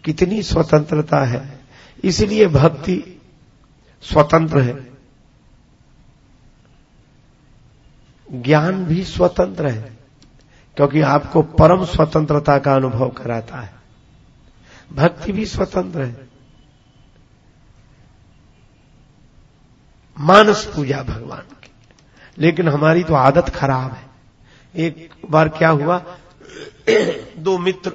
कितनी स्वतंत्रता है। इसलिए भक्ति स्वतंत्र है। ज्ञान भी स्वतंत्र है, क्योंकि आपको परम स्वतंत्रता का अनुभव कराता है। भक्ति भी स्वतंत्र है। मानस पूजा भगवान की। लेकिन हमारी तो आदत खराब है। एक बार क्या हुआ? दो मित्र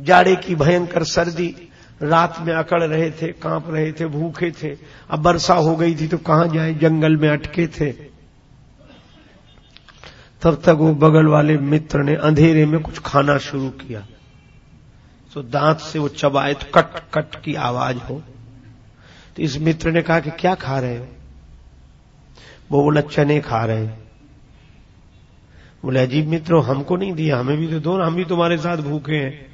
जाड़े की भयंकर सर्दी, रात में अकड़ रहे थे, काँप रहे थे, भूखे थे। अब वर्षा हो गई थी तो कहाँ जाए? जंगल में अटके थे। तब तक वो बगल वाले मित्र ने अंधेरे में कुछ खाना शुरू किया। तो दांत से वो चबाए तो कट कट की आवाज़ हो। तो इस मित्र ने कहा कि क्या खा रहे हो? वो बोला, चने खा रहे हैं। बोले, अजीब मित्रों हमको नहीं दिया, हमें भी तो दो, हम भी तुम्हारे साथ भूखे हैं।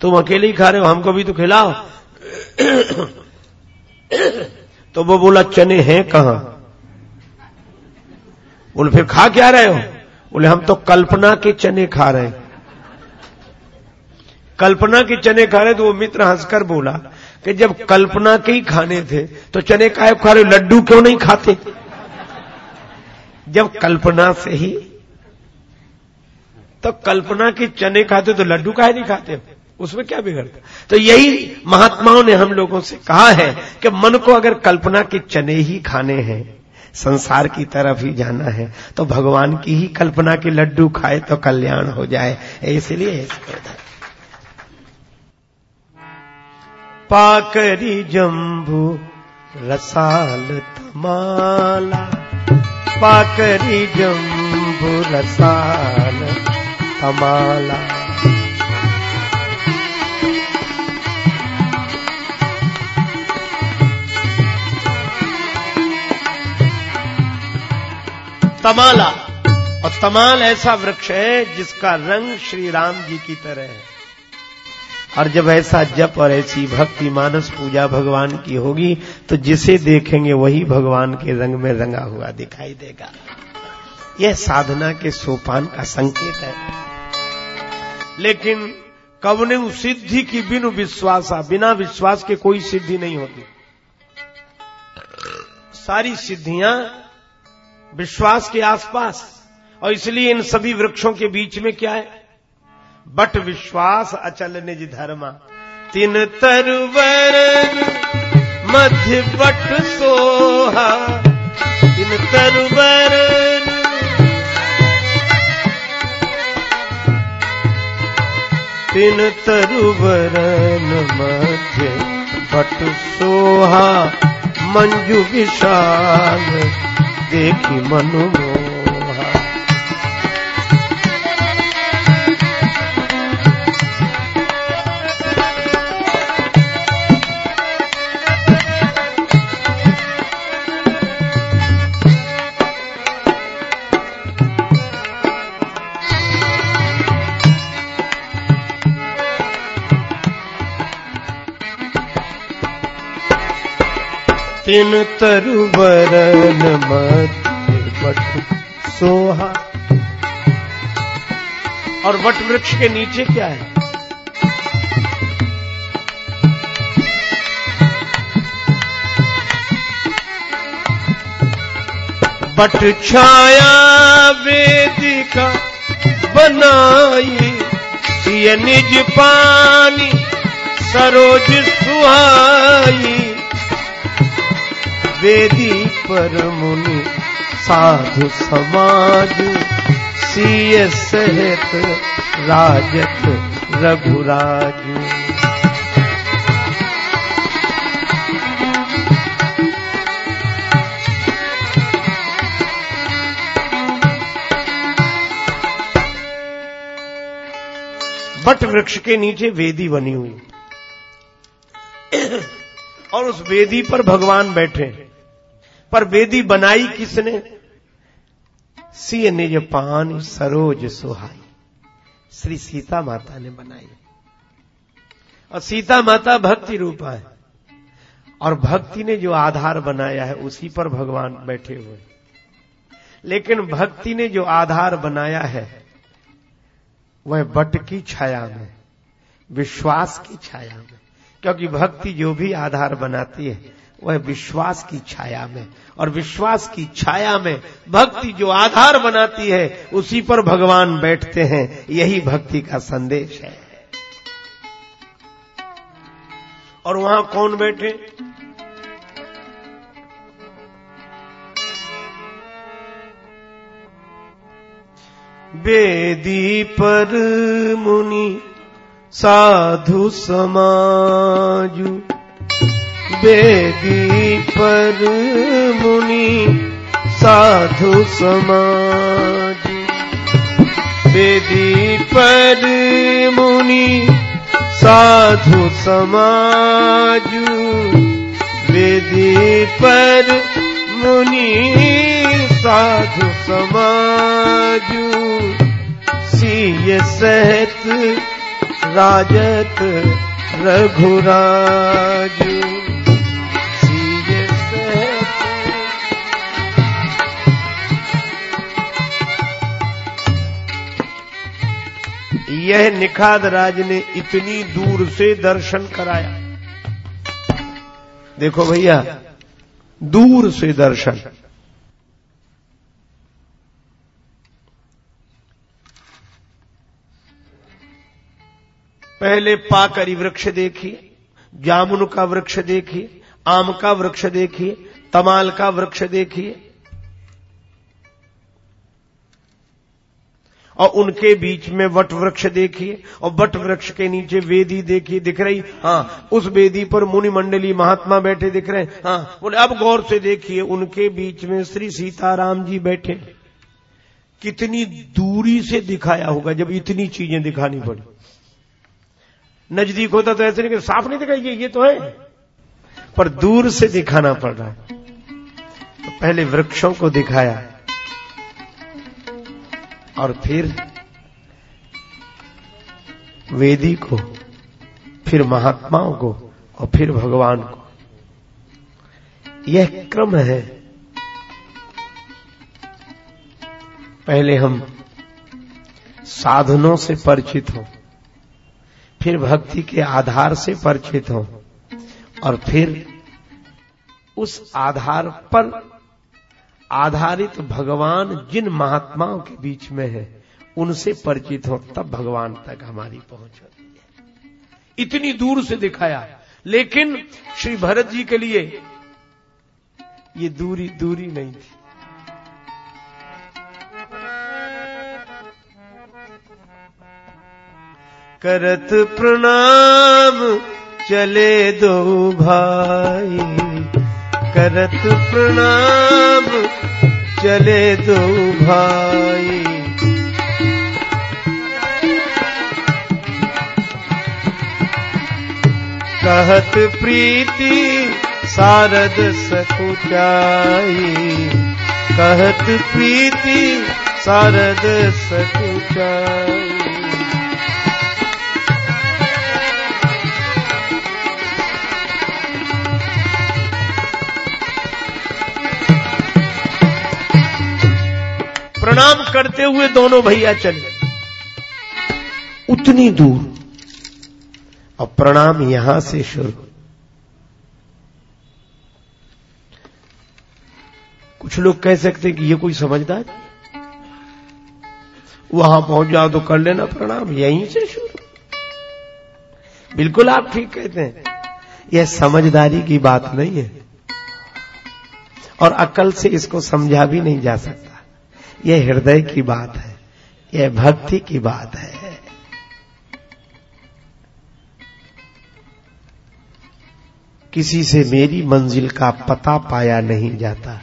तुम अकेले ही खा रहे हो, हमको भी तो खिलाओ। तो वो बोला, चने हैं कहाँ? बोले, फिर खा क्या रहे हो? बोले, हम तो कल्पना के चने खा रहे हैं। कल्पना के चने खा रहे तो वो मित्र हंसकर बोला कि जब कल्पना के ही खाने थे तो चने काय खा रहे लड्डू क्यों नहीं खाते? जब कल्पना से ही तो कल्पना के चने खाते तो लड्डू काहे नहीं खाते? उसमें क्या बिगड़ता तो यही महात्माओं ने हम लोगों से कहा है कि मन को अगर कल्पना के चने ही खाने हैं, संसार की तरफ़ ही जाना है तो भगवान की ही कल्पना के लड्डू खाए तो कल्याण हो जाए। इसलिए पाकरी जम्बू, रसाल तमाला। पाकरी जम्बू, रसाल कमाला तमाला। और तमाल ऐसा वृक्ष है जिसका रंग श्री राम जी की तरह है। और जब ऐसा जप और ऐसी भक्ति मानस पूजा भगवान की होगी तो जिसे देखेंगे वही भगवान के रंग में रंगा हुआ दिखाई देगा। यह साधना के सोपान का संकेत है। लेकिन कवने सिद्धि की बिनु विश्वासा, बिना विश्वास के कोई सिद्धि नहीं होती? सारी सिद्धियाँ विश्वास के आसपास। और इसलिए इन सभी वृक्षों के बीच में क्या है? बट विश्वास अचल निज धर्मा। तीन तरवर मध्य बट सोहा। तीन तरवर तिन तरुवरन मध्य पट सोहा। मंजु विशाल, देखी मनु तिन तरुवरन मध्य बट सोहा। और वट वृक्ष के नीचे क्या है? बट छाया वेदिका बनाई, ये निज पानी सरोज सुहाई। वेदी पर मुनि साधु समाज सीय सहित राजत रघुराज। बट वृक्ष के नीचे वेदी बनी हुई। और उस वेदी पर भगवान बैठे। पर वेदी बनाई किसने? सी निज पान, सरोज सुहाई। श्री सीता माता ने बनाई। और सीता माता भक्ति रूपा है। और भक्ति ने जो आधार बनाया है, उसी पर भगवान बैठे हुए लेकिन भक्ति ने जो आधार बनाया है, वह बट की छाया में, विश्वास की छाया में। क्योंकि भक्ति जो भी आधार बनाती है वह विश्वास की छाया में। और विश्वास की छाया में भक्ति जो आधार बनाती है, उसी पर भगवान बैठते हैं। यही भक्ति का संदेश है। और वहाँ कौन बैठे? बेदी पर मुनि साधु समाजु बेदी पर मुनि साधु समाज। बेदी पर मुनि साधु समाजु। बेदी पर मुनि साधु समाजु। सीय सहत राजत रघुराजू। यह निखाद राज ने इतनी दूर से दर्शन कराया। देखो भैया, दूर से दर्शन। पहले पाकरी वृक्ष देखिए, जामुन का वृक्ष देखिए, आम का वृक्ष देखिए, तमाल का वृक्ष देखिए और उनके बीच में वट वृक्ष देखिए और वट वृक्ष के नीचे वेदी देखिए, दिख रही? हाँ उस वेदी पर मुनि मंडली महात्मा बैठे दिख रहे हैं। हाँ बोले, अब गौर से देखिए, उनके बीच में श्री सीताराम जी बैठे। कितनी दूरी से दिखाया होगा, जब इतनी चीज़ें दिखानी पड़ी। नज़दीक होता तो ऐसे नहीं साफ़ नहीं दिखाई, ये तो है। पर दूर से दिखाना पड़ रहा। है तो पहले वृक्षों को दिखाया। और फिर वेदी को, फिर महात्माओं को और फिर भगवान को। यह क्रम है। पहले हम साधनों से परिचित हों, फिर भक्ति के आधार से परिचित हों और फिर उस आधार पर आधारित भगवान जिन महात्माओं के बीच में है, उनसे परिचित हो, तब भगवान तक हमारी पहुँच होती है। इतनी दूर से दिखाया। लेकिन श्री भरत जी के लिए ये दूरी दूरी नहीं थी। करत प्रणाम, चले दो भाई। करत प्रणाम चले दो भाई। कहत प्रीति सारद सकुचाई। कहत प्रीति सारद सकुचाई। प्रणाम करते हुए दोनों भैया चले। उतनी दूर। और प्रणाम यहाँ से शुरू। कुछ लोग कह सकते हैं कि ये कोई समझदार? वहाँ पहुँच जाओ तो कर लेना प्रणाम, यहीं से शुरू। बिल्कुल आप ठीक कहते हैं। यह समझदारी की बात नहीं है। और अकल से इसको समझा भी नहीं जा सकता। यह हृदय की बात है यह भक्ति की बात है। किसी से मेरी मंजिल का पता पाया नहीं जाता,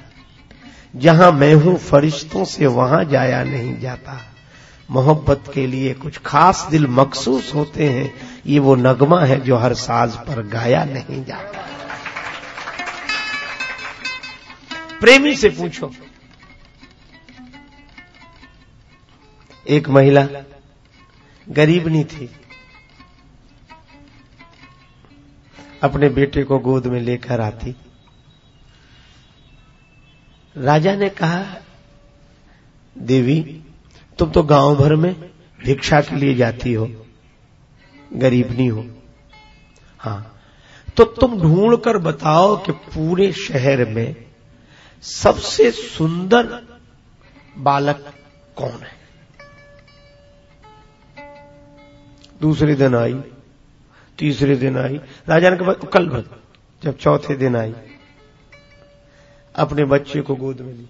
जहाँ मैं हूँ फरिश्तों से वहाँ जाया नहीं जाता। मोहब्बत के लिए कुछ खास दिल मखसूस होते हैं, ये वो नगमा है जो हर साज पर गाया नहीं जाता। प्रेमी से पूछो एक महिला गरीब नहीं थी। अपने बेटे को गोद में लेकर आती। राजा ने कहा, देवी, तुम तो गाँव भर में भिक्षा के लिए जाती हो, गरीब नहीं हो। हाँ तो तुम ढूंढ कर बताओ कि पूरे शहर में सबसे सुंदर बालक कौन है? दूसरे दिन आई, तीसरे दिन आई। राजा ने कहा, कल भर, जब चौथे दिन आई, अपने बच्चे को गोद में ली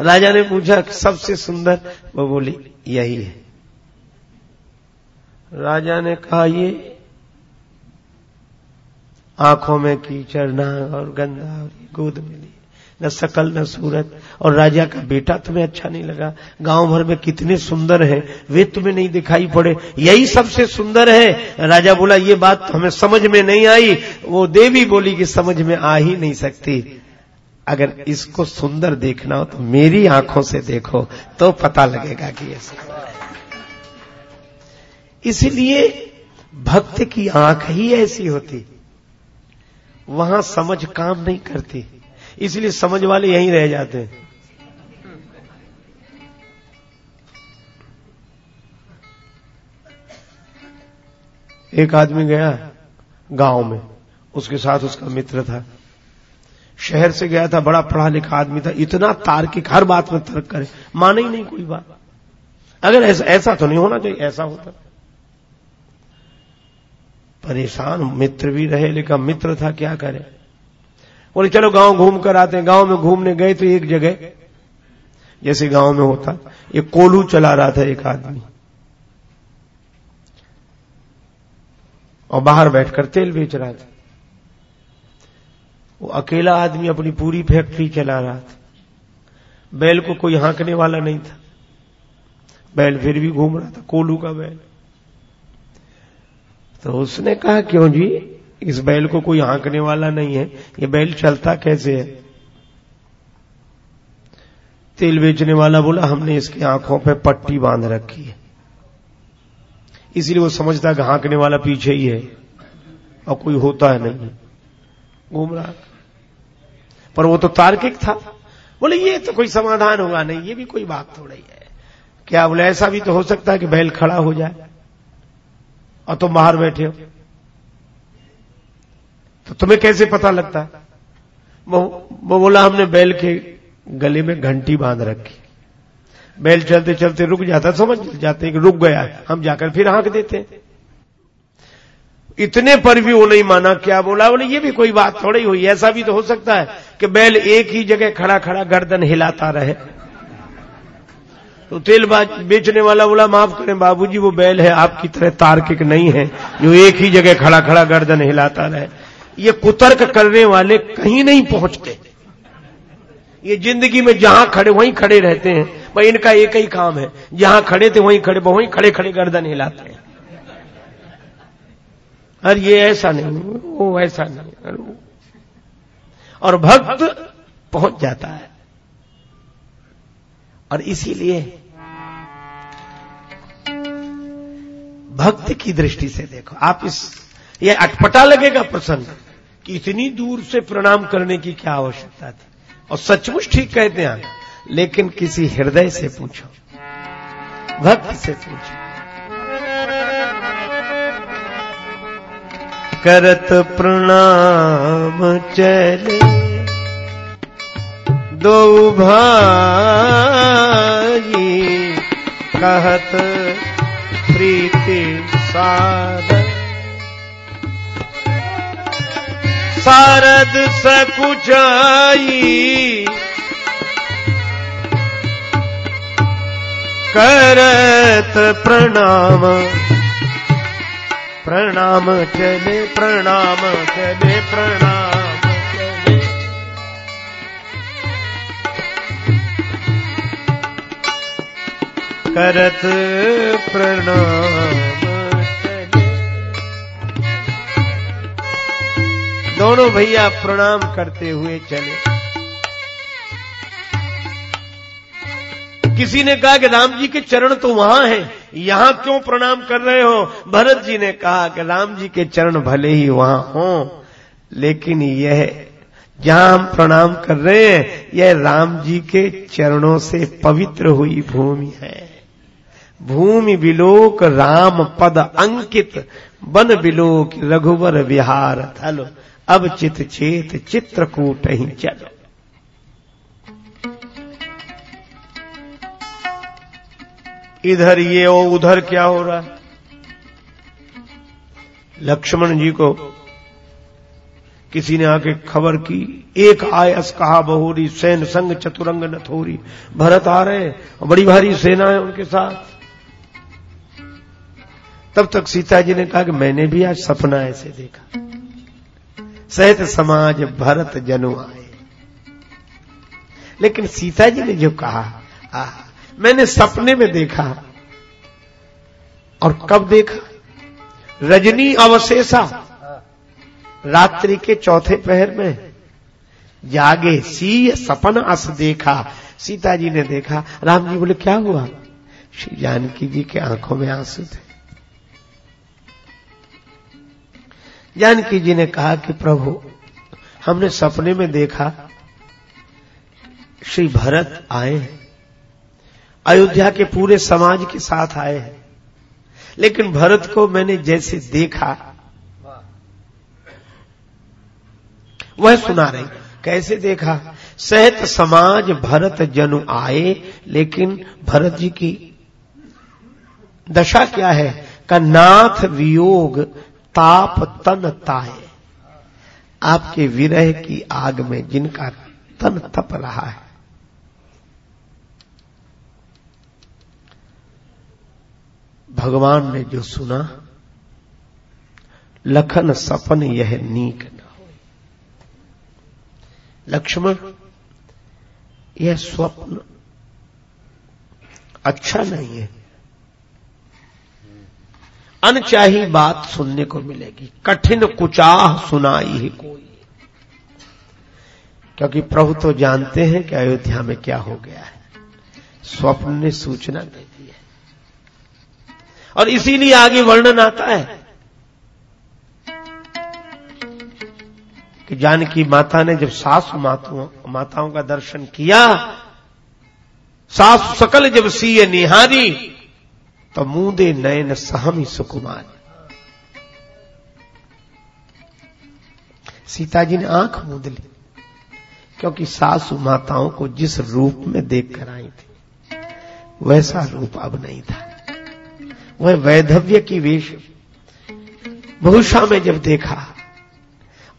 राजा ने पूछा, सबसे सुंदर? वो बोली, यही है। राजा ने कहा, ये आँखों में कीचड़ ना और गंदा और गोद में ली न सकल, न सूरत। और राजा का बेटा तुम्हें अच्छा नहीं लगा। गाँव भर में कितने सुंदर है, वे तुम्हें नहीं दिखाई पड़े। यही सबसे सुंदर है। राजा बोला, ये बात तो हमें समझ में नहीं आई। वो देवी बोली कि समझ में आ ही नहीं सकती। अगर इसको सुंदर देखना हो तो मेरी आँखों से देखो तो पता लगेगा कि ये इसलिए भक्त की आँख ही ऐसी होती। वहाँ समझ काम नहीं करती। इसलिए समझ वाले यहीं रह जाते हैं। एक आदमी गया गाँव में, उसके साथ उसका मित्र था। शहर से गया था, बड़ा पढ़ा लिखा आदमी था। इतना तार्किक, हर बात में तर्क करे, माने ही नहीं कोई बात। अगर ऐसा ऐसा तो नहीं होना चाहिए, ऐसा होता। परेशान, मित्र भी रहे, लेकिन मित्र था, क्या करे? बोले, चलो गाँव घूम कर आते हैं। गाँव में घूमने गए तो एक जगह जैसे गाँव में होता। एक कोलू चला रहा था एक आदमी। और बाहर बैठकर तेल बेच रहा था। वो अकेला आदमी अपनी पूरी फैक्ट्री चला रहा था। बैल को कोई हाँकने वाला नहीं था। बैल फिर भी घूम रहा था, कोलू का बैल। तो उसने कहा, क्यों जी? इस बैल को कोई हाँकने वाला नहीं है। ये बैल चलता कैसे है? तेल बेचने वाला बोला, हमने इसकी आँखों पे पट्टी बाँध रखी है। इसलिए वो समझता कि हाँकने वाला पीछे ही है और कोई होता है नहीं घूम रहा पर वो तो तार्किक था। बोले, ये तो कोई समाधान होगा नहीं, ये भी कोई बात थोड़ी है। क्या बोले, ऐसा भी तो हो सकता है कि बैल खड़ा हो जाए और तुम तो बाहर बैठे हो। तो तुम्हें कैसे पता लगता? है वो, वो बोला हमने बैल के गले में घंटी बाँध रखी। बैल चलते चलते रुक जाता समझ जाते हैं कि रुक गया हम जाकर फिर हाँक देते हैं। इतने पर भी वो नहीं माना क्या बोला? बोले ये भी कोई बात थोड़ी हुई ऐसा भी तो हो सकता है कि बैल एक ही जगह खड़ा खड़ा गर्दन हिलाता रहे। तो तेल बेचने वाला बोला माफ़ करें बाबूजी वो बैल है आपकी तरह तार्किक नहीं है जो एक ही जगह खड़ा खड़ा गर्दन हिलाता रहे। ये कुतर्क करने वाले कहीं नहीं पहुँचते। ये ज़िंदगी में जहाँ खड़े, वहीं खड़े रहते हैं। भाई, इनका एक ही काम है। जहाँ खड़े थे, वहीं खड़े वहीं खड़े खड़े गर्दन हिलाते हैं। अरे, ये ऐसा नहीं, वो ऐसा नहीं। और भक्त पहुँच जाता है। और इसीलिए भक्त की दृष्टि से देखो। आप इस, ये अटपटा लगेगा प्रसंग कि इतनी दूर से प्रणाम करने की क्या आवश्यकता थी? और सचमुच ठीक कहते हैं लेकिन किसी हृदय से पूछो, भक्त से पूछो। करत प्रणाम चले, दो भाई कहत प्रीति सारद सारद सकुचाई करत प्रणाम। प्रणाम चले प्रणाम चले प्रणाम चले। करत प्रणाम। दोनों भैया प्रणाम करते हुए चले। किसी ने कहा कि राम जी के चरण तो वहाँ हैं, यहाँ क्यों प्रणाम कर रहे हो? भरत जी ने कहा कि राम जी के चरण भले ही वहाँ हो, लेकिन यह जहाँ हम प्रणाम कर रहे हैं, यह राम जी के चरणों से पवित्र हुई भूमि है। भूमि बिलोक राम पद अंकित बन बिलोक रघुवर विहार थल। अब चित चेत चित्रकूट ही चलो। इधर ये और उधर क्या हो रहा है? लक्ष्मण जी को किसी ने आके खबर की, एक आयस कहा बहुरी, सैन संग चतुरंग नथोरी भरत आ रहे बड़ी भारी सेना है उनके साथ। तब तक सीता जी ने कहा कि मैंने भी आज सपना ऐसे देखा। सहित समाज भरत जनु आए। लेकिन सीता जी ने जो कहा आ, मैंने सपने में देखा और कब देखा? रजनी अवशेषा रात्रि के चौथे पहर में जागे सी सपन अस देखा। सीता जी ने देखा राम जी बोले क्या हुआ? श्री जानकी जी के आँखों में आँसू थे। जानकी जी ने कहा कि प्रभु, हमने सपने में देखा श्री भरत आए हैं। अयोध्या के पूरे समाज के साथ आए हैं। लेकिन भरत को मैंने जैसे देखा, वह सुना रही, कैसे देखा? सहत समाज भरत जनु आए, लेकिन भरत जी की दशा क्या है? का नाथ वियोग ताप तन ताए। आपके विरह की आग में जिनका तन तप रहा है। भगवान ने जो सुना, लखन सपन यह नीक न हो लक्ष्मण, यह स्वप्न अच्छा नहीं है। अनचाही बात सुनने को मिलेगी। कठिन कुचाह सुनाई ही कोई। क्योंकि प्रभु तो जानते हैं कि अयोध्या में क्या हो गया है। स्वप्न ने सूचना दे दी है। और इसीलिए आगे वर्णन आता है कि जानकी माता ने जब सासु माताओं का दर्शन किया, सासु सकल जब सीए निहारी तो मुंदे नयन सहमी सुकुमार। सीता जी ने आँख मूंद ली, क्योंकि सासु माताओं को जिस रूप में देख कर आई थी, वैसा रूप अब नहीं था। वह वैधव्य की वेश भूषा में जब देखा,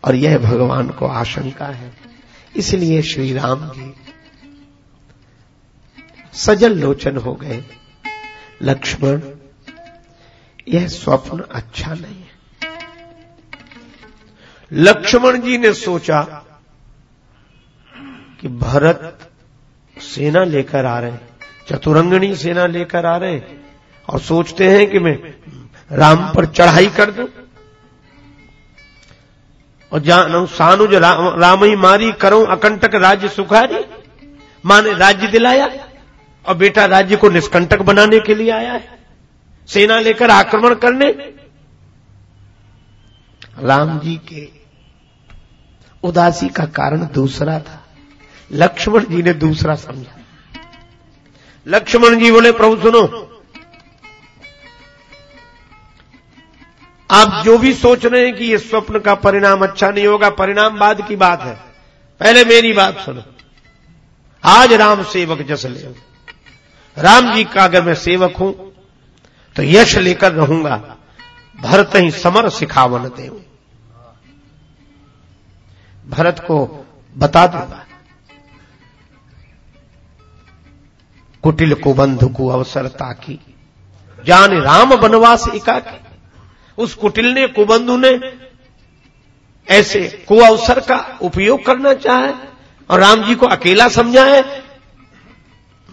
और यह भगवान को आशंका है, इसलिए श्री राम जी सजल लोचन हो गए। लक्ष्मण यह स्वप्न अच्छा नहीं है। लक्ष्मण जी ने सोचा कि भरत सेना लेकर आ रहे हैं चतुरंगणी सेना लेकर आ रहे हैं और सोचते हैं कि मैं राम पर चढ़ाई कर दूँ। और जानो सानुज राम, राम ही मारी करो अकंटक राज्य सुखारी माने राज्य दिलाया। और बेटा राज्य को निष्कंटक बनाने के लिए आया है। सेना लेकर आक्रमण करने। राम जी के उदासी का कारण दूसरा था। लक्ष्मण जी ने दूसरा समझा। लक्ष्मण जी बोले, प्रभु सुनो, आप जो भी सोच रहे हैं कि ये स्वप्न का परिणाम अच्छा नहीं होगा, परिणाम बाद की बात है। पहले मेरी बात सुनो। आज राम सेवक जस ले राम जी का अगर मैं सेवक हूँ तो यश लेकर रहूँगा। भरत ही समर सिखावन देव। भरत को बता दूँगा। कुटिल को बंधु को अवसर ताकि जान राम बनवास एकाकी उस कुटिल ने कुबंधु ने ऐसे को अवसर का उपयोग करना चाहे और राम जी को अकेला समझा है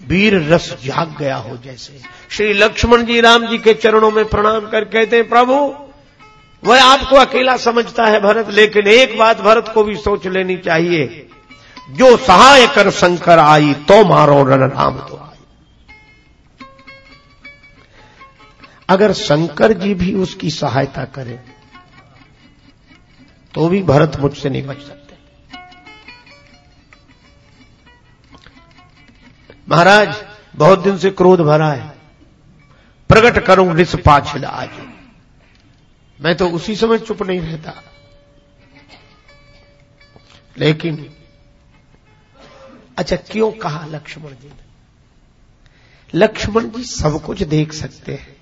वीर रस जाग गया हो जैसे। श्री लक्ष्मण जी राम जी के चरणों में प्रणाम कर कहते हैं, प्रभु, वह आपको अकेला समझता है भरत, लेकिन एक बात भरत को भी सोच लेनी चाहिए। जो सहाय कर शंकर आई तो मारो रण राम तो आई। अगर शंकर जी भी उसकी सहायता करें तो भी भरत मुझसे नहीं बच सकते। महाराज, बहुत दिन से क्रोध भरा है। प्रकट करूँ पाछल आज। मैं तो उसी समय चुप नहीं रहता। लेकिन अच्छा क्यों कहा लक्ष्मण जी ने? लक्ष्मण जी सब कुछ देख सकते हैं।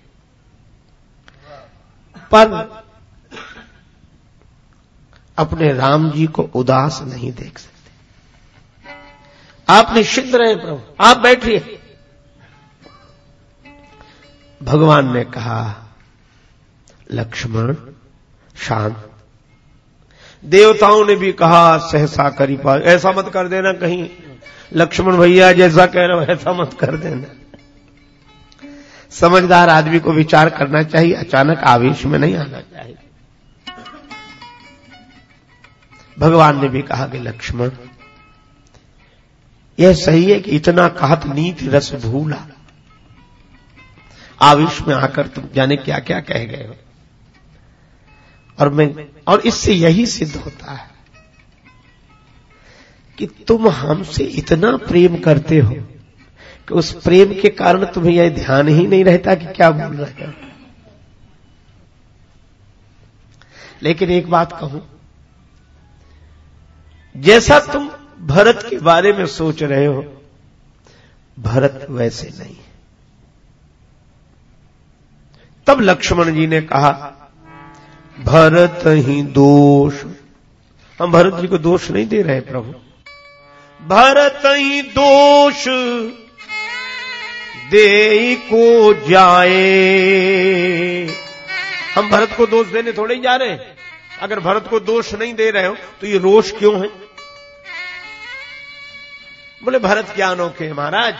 पर अपने राम जी को उदास नहीं देख सकते। आप निश्चिंत रहे प्रभु। आप बैठिए। भगवान ने कहा, लक्ष्मण, शांत। देवताओं ने भी कहा, सहसा करी पा ऐसा मत कर देना कहीं। लक्ष्मण भैया जैसा कह रहे हो, ऐसा मत कर देना। समझदार आदमी को विचार करना चाहिए। अचानक आवेश में नहीं आना चाहिए। भगवान ने भी कहा कि लक्ष्मण यह सही है कि इतना कहत नीत रस भूला। आवेश में आकर तुम जाने क्या क्या कह गए हो। और मैं, और इससे यही सिद्ध होता है कि तुम हमसे इतना प्रेम करते हो कि उस प्रेम के कारण तुम्हें यह ध्यान ही नहीं रहता कि क्या बोल रहे हो। लेकिन एक बात कहूँ, जैसा तुम भरत के बारे में सोच रहे हो? भरत वैसे नहीं। तब लक्ष्मण जी ने कहा, भरत ही दोष। हम भरत जी को दोष नहीं दे रहे प्रभु। भरत ही दोष दे को जाए। हम भरत को दोष देने थोड़े ही जा रहे हैं। अगर भरत को दोष नहीं दे रहे हो तो ये रोष क्यों है? बोले, भरत क्या अनोखे महाराज।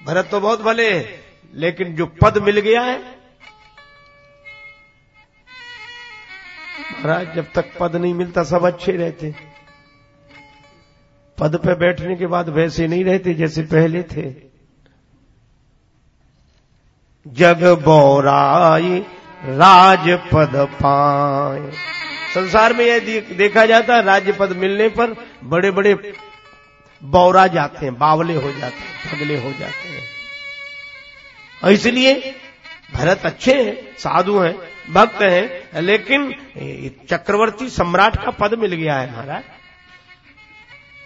भरत तो बहुत भले हैं, लेकिन जो पद मिल गया है महाराज, जब तक पद नहीं मिलता, सब अच्छे रहते। पद पे बैठने के बाद वैसे नहीं रहते जैसे पहले थे। जग बोराई राज पद पाए। संसार में यह देखा जाता है राज्य पद मिलने पर बड़े बड़े बौरा जाते हैं, बावले हो जाते हैं पगले हो जाते हैं। और इसलिए भरत अच्छे हैं, साधु हैं, भक्त हैं, लेकिन चक्रवर्ती सम्राट का पद मिल गया है महाराज।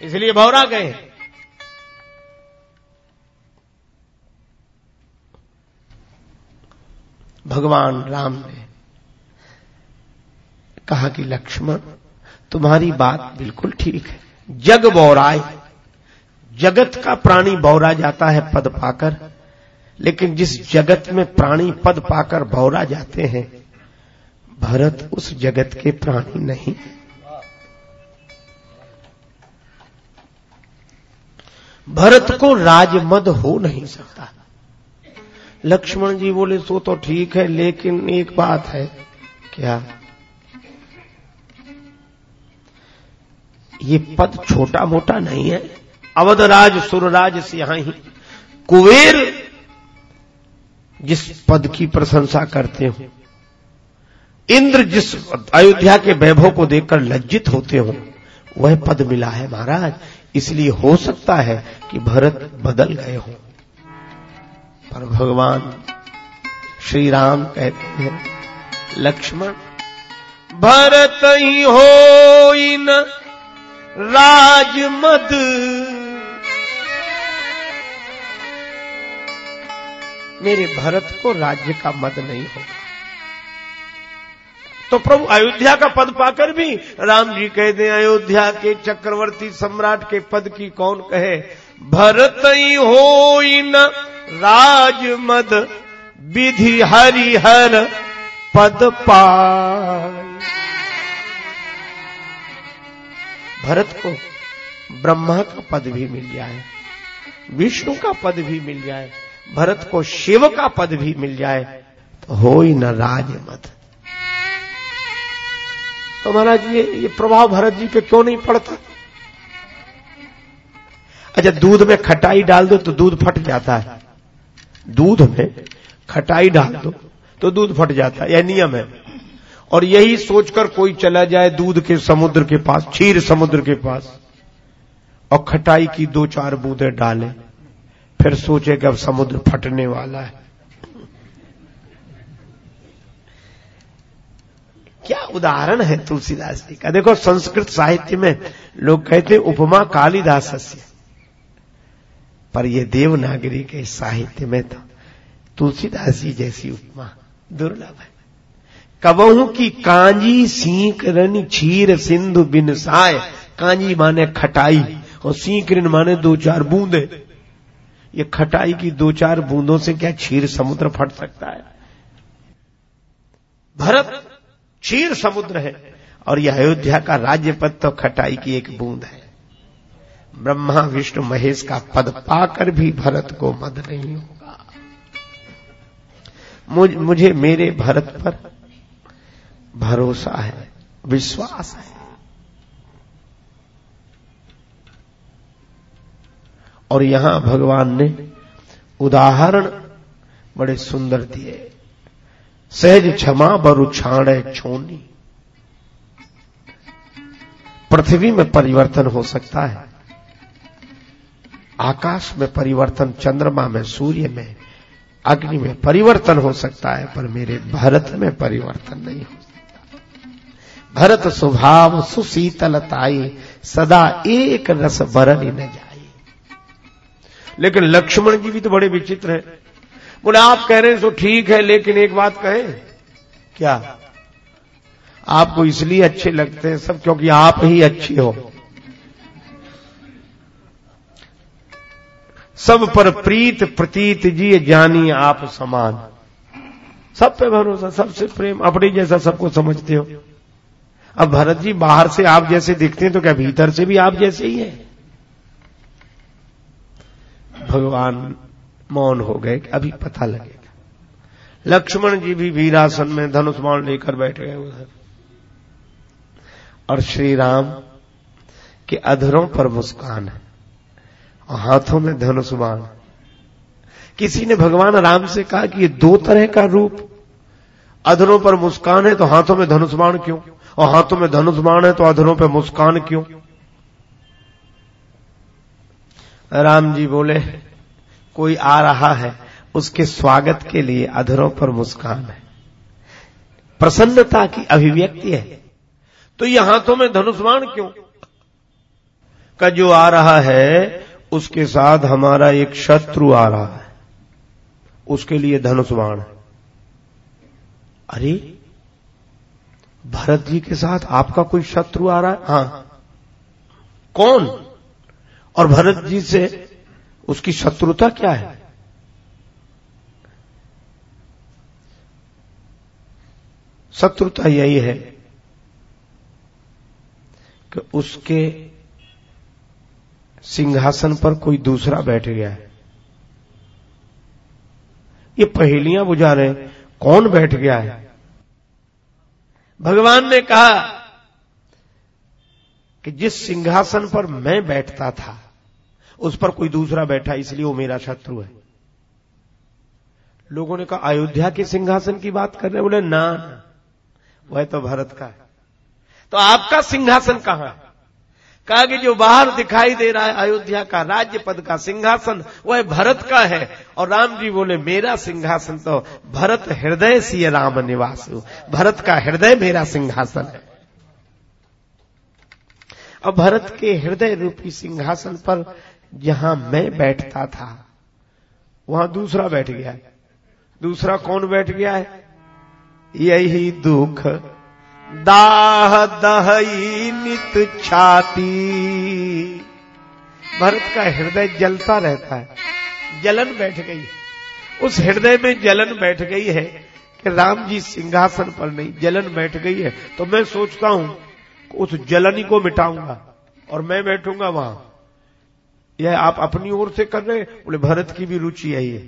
इसलिए बौरा गए। भगवान राम ने कहा कि लक्ष्मण, तुम्हारी बात बिल्कुल ठीक है। जग बौराए। जगत का प्राणी बौरा जाता है पद पाकर, लेकिन जिस जगत में प्राणी पद पाकर भौरा जाते हैं, भरत उस जगत के प्राणी नहीं भरत को राजमद हो नहीं सकता। लक्ष्मण जी बोले, सो तो ठीक है, लेकिन एक बात है, क्या? ये पद छोटा मोटा नहीं है। अवधराज सुरराज से यहाँ ही। कुबेर जिस पद की प्रशंसा करते हो, इंद्र जिस अयोध्या के वैभव को देखकर लज्जित होते हो, वह पद मिला है महाराज। इसलिए हो सकता है कि भरत बदल गए हो। पर भगवान श्री राम कहते हैं, लक्ष्मण, भरत ही हो इन राजमद मेरे भरत को राज्य का मद नहीं होगा। तो प्रभु अयोध्या का पद पाकर भी राम जी कह दे, अयोध्या के चक्रवर्ती सम्राट के पद की कौन कहे? भरत ही हो न राज मद, विधि हरिहर पद पाए। भरत को ब्रह्मा का पद भी मिल जाए, विष्णु का पद भी मिल जाए भरत को शिव का पद भी मिल जाए तो हो ही न राज मत तो महाराज ये ये प्रभाव भरत जी पे क्यों नहीं पड़ता? अच्छा दूध में खटाई डाल दो तो दूध फट जाता है। दूध में खटाई डाल दो तो दूध फट जाता है, यह नियम है। और यही सोचकर कोई चला जाए दूध के समुद्र के पास, क्षीर समुद्र के पास, और खटाई की दो चार बूंदे डाले। फिर सोचे कि अब समुद्र फटने वाला है। क्या उदाहरण है तुलसीदास जी का? देखो, संस्कृत साहित्य में लोग कहते उपमा कालिदास पर ये देवनागरी के साहित्य में तो तुलसीदास जी जैसी उपमा दुर्लभ है। कबहू की कांजी सीख रन क्षीर सिंधु बिन साय। कांजी माने खटाई, और सीख माने दो चार बूंदे। ये खटाई की दो चार बूंदों से क्या क्षीर समुद्र फट सकता है? भरत क्षीर समुद्र है और यह अयोध्या का राज्य पद तो खटाई की एक बूंद है। ब्रह्मा विष्णु महेश का पद पाकर भी भरत को मद नहीं होगा। मुझ, मुझे मेरे भरत पर भरोसा है विश्वास है। और यहाँ भगवान ने उदाहरण बड़े सुंदर दिए। सहज क्षमा बरु छाणे छोनी। पृथ्वी में परिवर्तन हो सकता है। आकाश में परिवर्तन, चंद्रमा में, सूर्य में, अग्नि में परिवर्तन हो सकता है, पर मेरे भरत में परिवर्तन नहीं हो सकता। भरत स्वभाव सुशीतलताई सदा एक रस बरन न जाए। लेकिन लक्ष्मण जी भी तो बड़े विचित्र हैं। बोले, आप कह रहे हैं सो ठीक है, लेकिन एक बात कहें, क्या? आपको इसलिए अच्छे लगते हैं सब क्योंकि आप ही अच्छे हो। सब पर प्रीत, प्रतीत जी, जानी आप समान। सब पे भरोसा सबसे प्रेम, अपने जैसा सबको समझते हो। अब भरत जी बाहर से आप जैसे दिखते हैं तो क्या भीतर से भी आप जैसे ही हैं? भगवान मौन हो गए अभी पता लगेगा। लक्ष्मण जी भी वीरासन में धनुष बाण लेकर बैठ गए उधर। और श्री राम के अधरों पर मुस्कान है और हाथों में धनुष बाण। किसी ने भगवान राम से कहा कि ये दो तरह का रूप। अधरों पर मुस्कान है तो हाथों में धनुष बाण क्यों? और हाथों में धनुष बाण है तो अधरों पर मुस्कान क्यों? राम जी बोले, कोई आ रहा है, उसके स्वागत के लिए अधरों पर मुस्कान है। प्रसन्नता की अभिव्यक्ति है। तो ये हाथों में धनुष्वाण क्यों? का जो आ रहा है, उसके साथ हमारा एक शत्रु आ रहा है। उसके लिए धनुष्वाण अरे, भरत जी के साथ आपका कोई शत्रु आ रहा है? हाँ। कौन? और भरत जी से उसकी शत्रुता क्या है? शत्रुता यही है कि उसके सिंहासन पर कोई दूसरा बैठ गया है। ये पहेलियाँ बुझा रहे कौन बैठ गया है? भगवान ने कहा कि जिस सिंहासन पर मैं बैठता था उस पर कोई दूसरा बैठा, इसलिए वो मेरा शत्रु है। लोगों ने कहा, अयोध्या के सिंहासन की बात कर रहे बोले, ना, वह तो भारत का है। तो आपका सिंहासन कहाँ कहा कि जो बाहर दिखाई दे रहा है अयोध्या का राज्य पद का सिंहासन, वह भरत का है। और राम जी बोले, मेरा सिंहासन तो भरत हृदय सी राम निवास भरत का हृदय मेरा सिंहासन है। और भरत के हृदय रूपी सिंहासन पर जहाँ मैं बैठता था, वहाँ दूसरा बैठ गया है। दूसरा कौन बैठ गया है? यही दुख, दाह दही नित छाती। भरत का हृदय जलता रहता है, जलन बैठ गई उस हृदय में जलन बैठ गई है कि राम जी सिंहासन पर नहीं, जलन बैठ गई है। तो मैं सोचता हूँ उस जलन को मिटाऊँगा और मैं बैठूँगा वहाँ। यह आप अपनी ओर से कर रहे हैं? बोले, भरत की भी रुचि है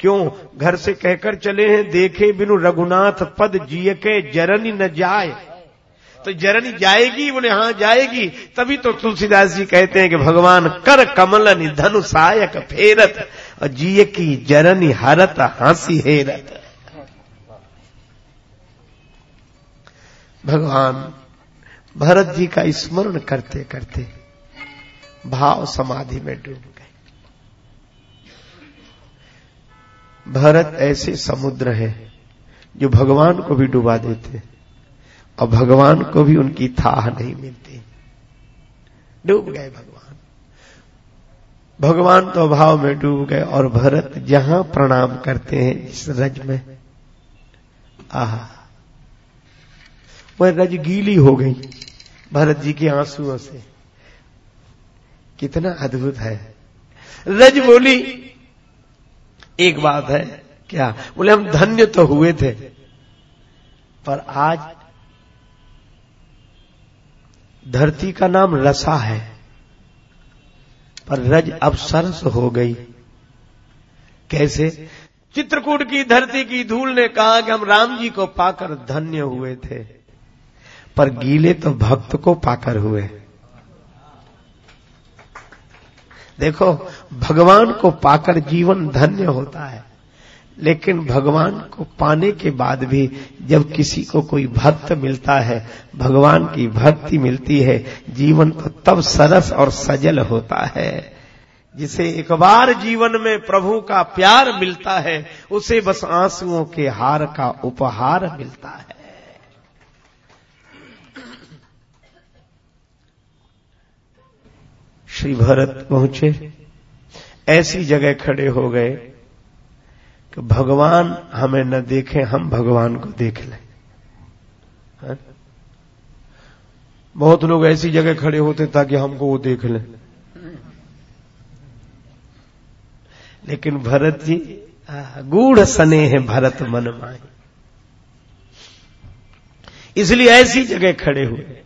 क्यों? घर से कहकर चले हैं, देखे बिनु रघुनाथ पद जिय के जरनी न जाए। तो जरनी जाएगी? बोले हाँ जाएगी। तभी तो तुलसीदास जी कहते हैं कि भगवान, कर कमल निधनु सायक फेरत, और जिय की जरनी हरत हांसी हेरत। भगवान, भरत जी का स्मरण करते करते भाव समाधि में डूब गए। भरत ऐसे समुद्र है जो भगवान को भी डुबा देते और भगवान को भी उनकी थाह नहीं मिलती। डूब गए भगवान। भगवान तो भाव में डूब गए और भरत जहाँ प्रणाम करते हैं इस रज में, आह, वह रज गीली हो गई। भरत जी के आंसुओं से कितना अद्भुत है। रज बोली, एक बात है, क्या? बोले, हम धन्य तो हुए थे, पर आज धरती का नाम रसा है, पर रज अब सरस हो गई। कैसे? चित्रकूट की धरती की धूल ने कहा कि हम राम जी को पाकर धन्य हुए थे, पर गीले तो भक्त को पाकर हुए। देखो, भगवान को पाकर जीवन धन्य होता है। लेकिन भगवान को पाने के बाद भी जब किसी को कोई भक्त मिलता है, भगवान की भक्ति मिलती है, जीवन तो तब सरस और सजल होता है। जिसे एक बार जीवन में प्रभु का प्यार मिलता है, उसे बस आंसुओं के हार का उपहार मिलता है। श्री भरत पहुँचे। ऐसी जगह खड़े हो गए कि भगवान हमें न देखे, हम भगवान को देख लें। हाँ? बहुत लोग ऐसी जगह खड़े होते ताकि हमको वो देख लें। लेकिन भरत जी गूढ़ सने हैं भरत मन माए। इसलिए ऐसी जगह खड़े हुए।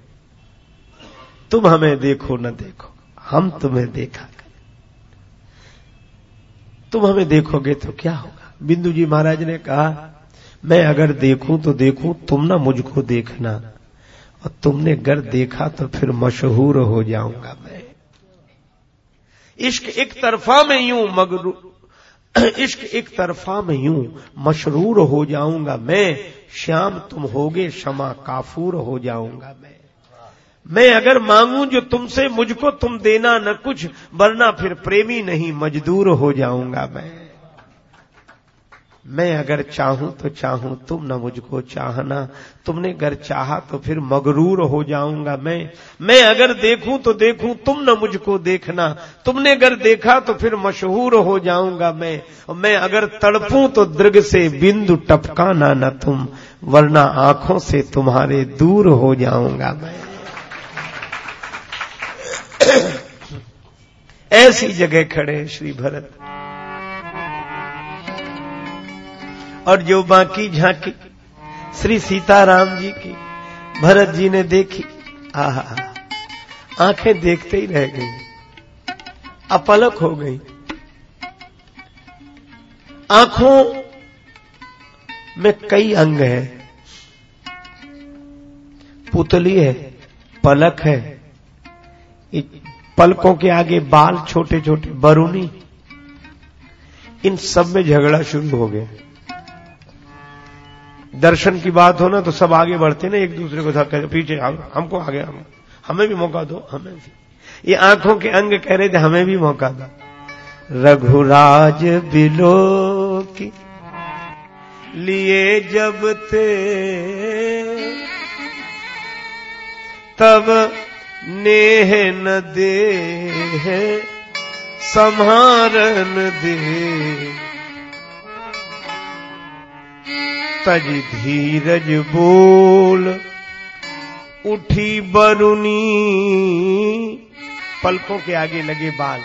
तुम हमें देखो, न देखो। हम तुम्हें देखा करें। तुम हमें देखोगे तो क्या होगा? बिंदु जी महाराज ने कहा, मैं अगर देखूँ तो देखूँ, तुम ना मुझको देखना। और तुमने अगर देखा तो फिर मशहूर हो जाऊँगा मैं। इश्क एक तरफा में यूँ मगरू, इश्क एक तरफा में यूँ मशरूर हो जाऊँगा मैं। श्याम तुम होगे, क्षमा काफूर हो जाऊँगा मैं। मैं अगर मांगू जो तुमसे मुझको तुम देना न कुछ, वरना फिर प्रेमी नहीं, मजदूर हो जाऊँगा मैं। मैं अगर चाहूँ तो चाहूँ, तुम न मुझको चाहना। तुमने अगर चाहा तो फिर मगरूर हो जाऊँगा मैं। मैं अगर देखूँ तो देखूँ, तुम न मुझको देखना। तुमने अगर देखा तो फिर मशहूर हो जाऊँगा मैं। और मैं अगर तड़पूं तो दृग से बिंदु टपकाना न तुम, वरना आँखों से तुम्हारे दूर हो जाऊँगा मैं। ऐसी जगह खड़े श्री भरत। और जो बाकी झांकी, श्री सीताराम जी की, भरत जी ने देखी, आहा, आँखें देखते ही रह गई, अपलक हो गई। आँखों में कई अंग है, पुतली है, पलक है पलकों के आगे बाल छोटे छोटे बरूनी। इन सब में झगड़ा शुरू हो गया। दर्शन की बात हो ना तो सब आगे बढ़ते ना एक दूसरे को धक्का पीछे हम, हमको आगे हम हमें भी मौका दो हमें भी। ये आँखों के अंग कह रहे थे हमें भी मौका दो। रघुराज बिलो की लिए जब थे तब नेह न दे संहारन दे तज धीरज बोल, उठी बरुनी। पलकों के आगे लगे बाल।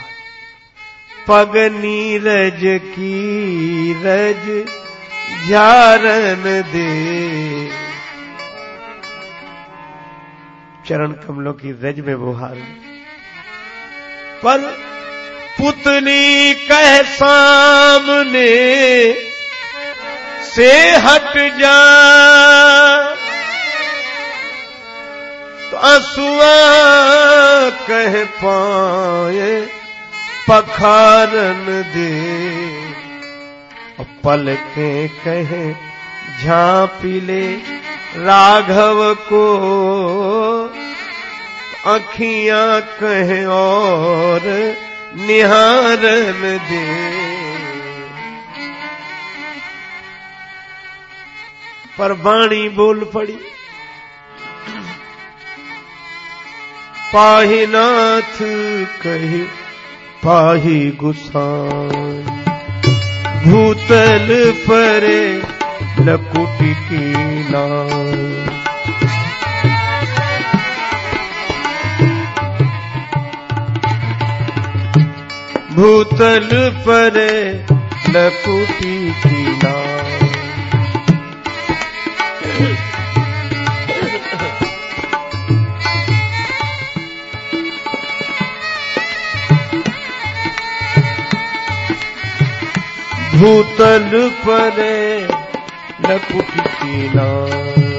पग नीरज की रज, झारन दे। चरण कमलों की रज में बुहार पर पुतली कह सामने से हट जा। तो असुआ कह पाए, पखारन दे। पल के कहे, झांपी ले राघव को। अखियाँ कहें और निहारन दे। पर बाणी बोल पड़ी। पाही नाथ कही, पाही गुसाई। भूतल परे लकुटी की नाई। भूतल परे लकुटी की नाई भूतल परे लकुट की नाई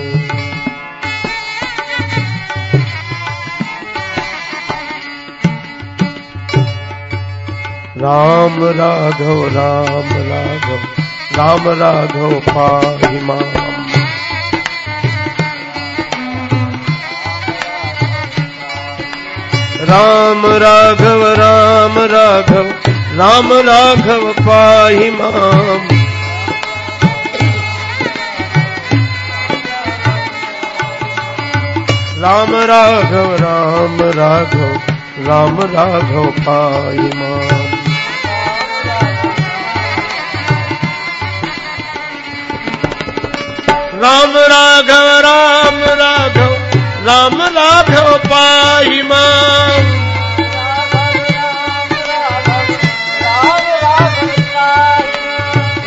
राम राघव राम राघव राम राघव पाहि राम राघव राम राघव राम राघव पाहि माम राम राघव राम राघव राम राघव पाहि माम राम राघव राम राघव राम राघव पाहि माम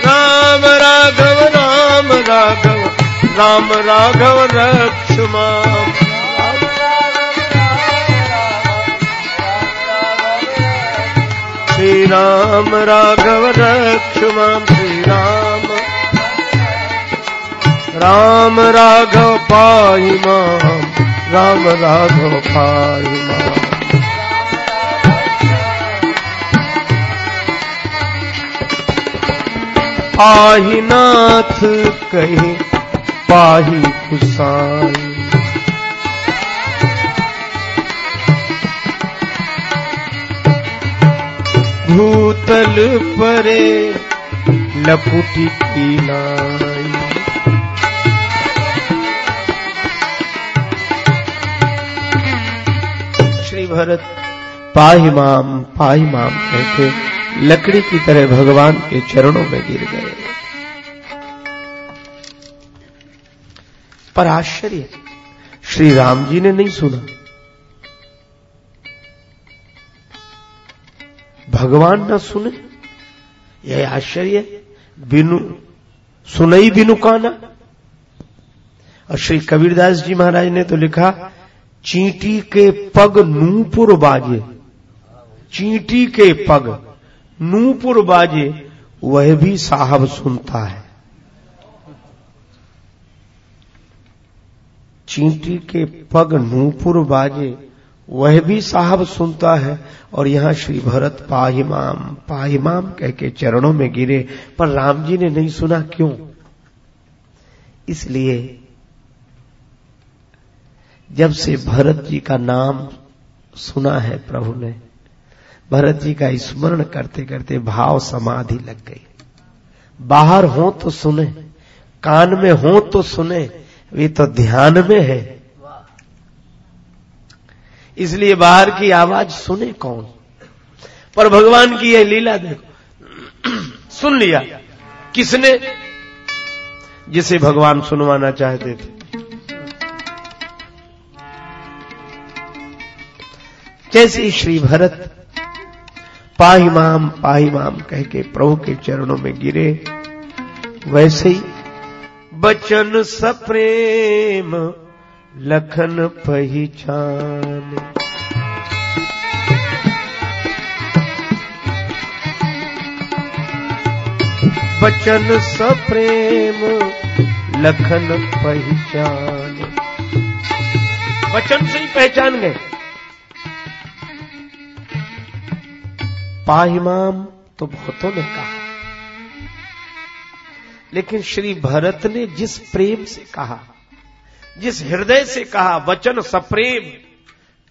राम राघव राम राघव राम राघव रक्ष माम श्री राम राघव रक्ष माम राम राघव पाहि माम, राम राघव पाहि माम। पाहि नाथ कहे पाहि कुसाई भूतल परे लपुटी नाई भरत, पाही माम पाही माम कहके लकड़ी की तरह भगवान के चरणों में गिर गए। पर आश्चर्य, श्री राम जी ने नहीं सुना। भगवान न सुने, यह आश्चर्य, बिनु, सुनई बिनु काना। और श्री कबीरदास जी महाराज ने तो लिखा चींटी के पग नूपुर बाजे। चींटी के पग नूपुर बाजे, वह भी साहब सुनता है। चींटी के पग नूपुर बाजे, वह भी साहब सुनता है। और यहाँ श्री भरत पाहिमाम पाहिमाम कह के चरणों में गिरे, पर राम जी ने नहीं सुना क्यों? इसलिए जब से भरत जी का नाम सुना है प्रभु ने, भरत जी का स्मरण करते करते भाव समाधि लग गई। बाहर हो तो सुने, कान में हो तो सुने, वे तो ध्यान में है। इसलिए बाहर की आवाज़ सुने कौन? पर भगवान की यह लीला देखो। सुन लिया। किसने? जिसे भगवान सुनवाना चाहते थे। जैसे श्री भरत पाही माम पाही माम कह के प्रभु के चरणों में गिरे, वैसे ही बचन सप्रेम लखन पहचान। बचन सप्रेम लखन पहचान। वचन से ही पहचान गए। पाहिमाम तो बहुतों ने कहा। लेकिन श्री भरत ने जिस प्रेम से कहा, जिस हृदय से कहा, वचन सप्रेम,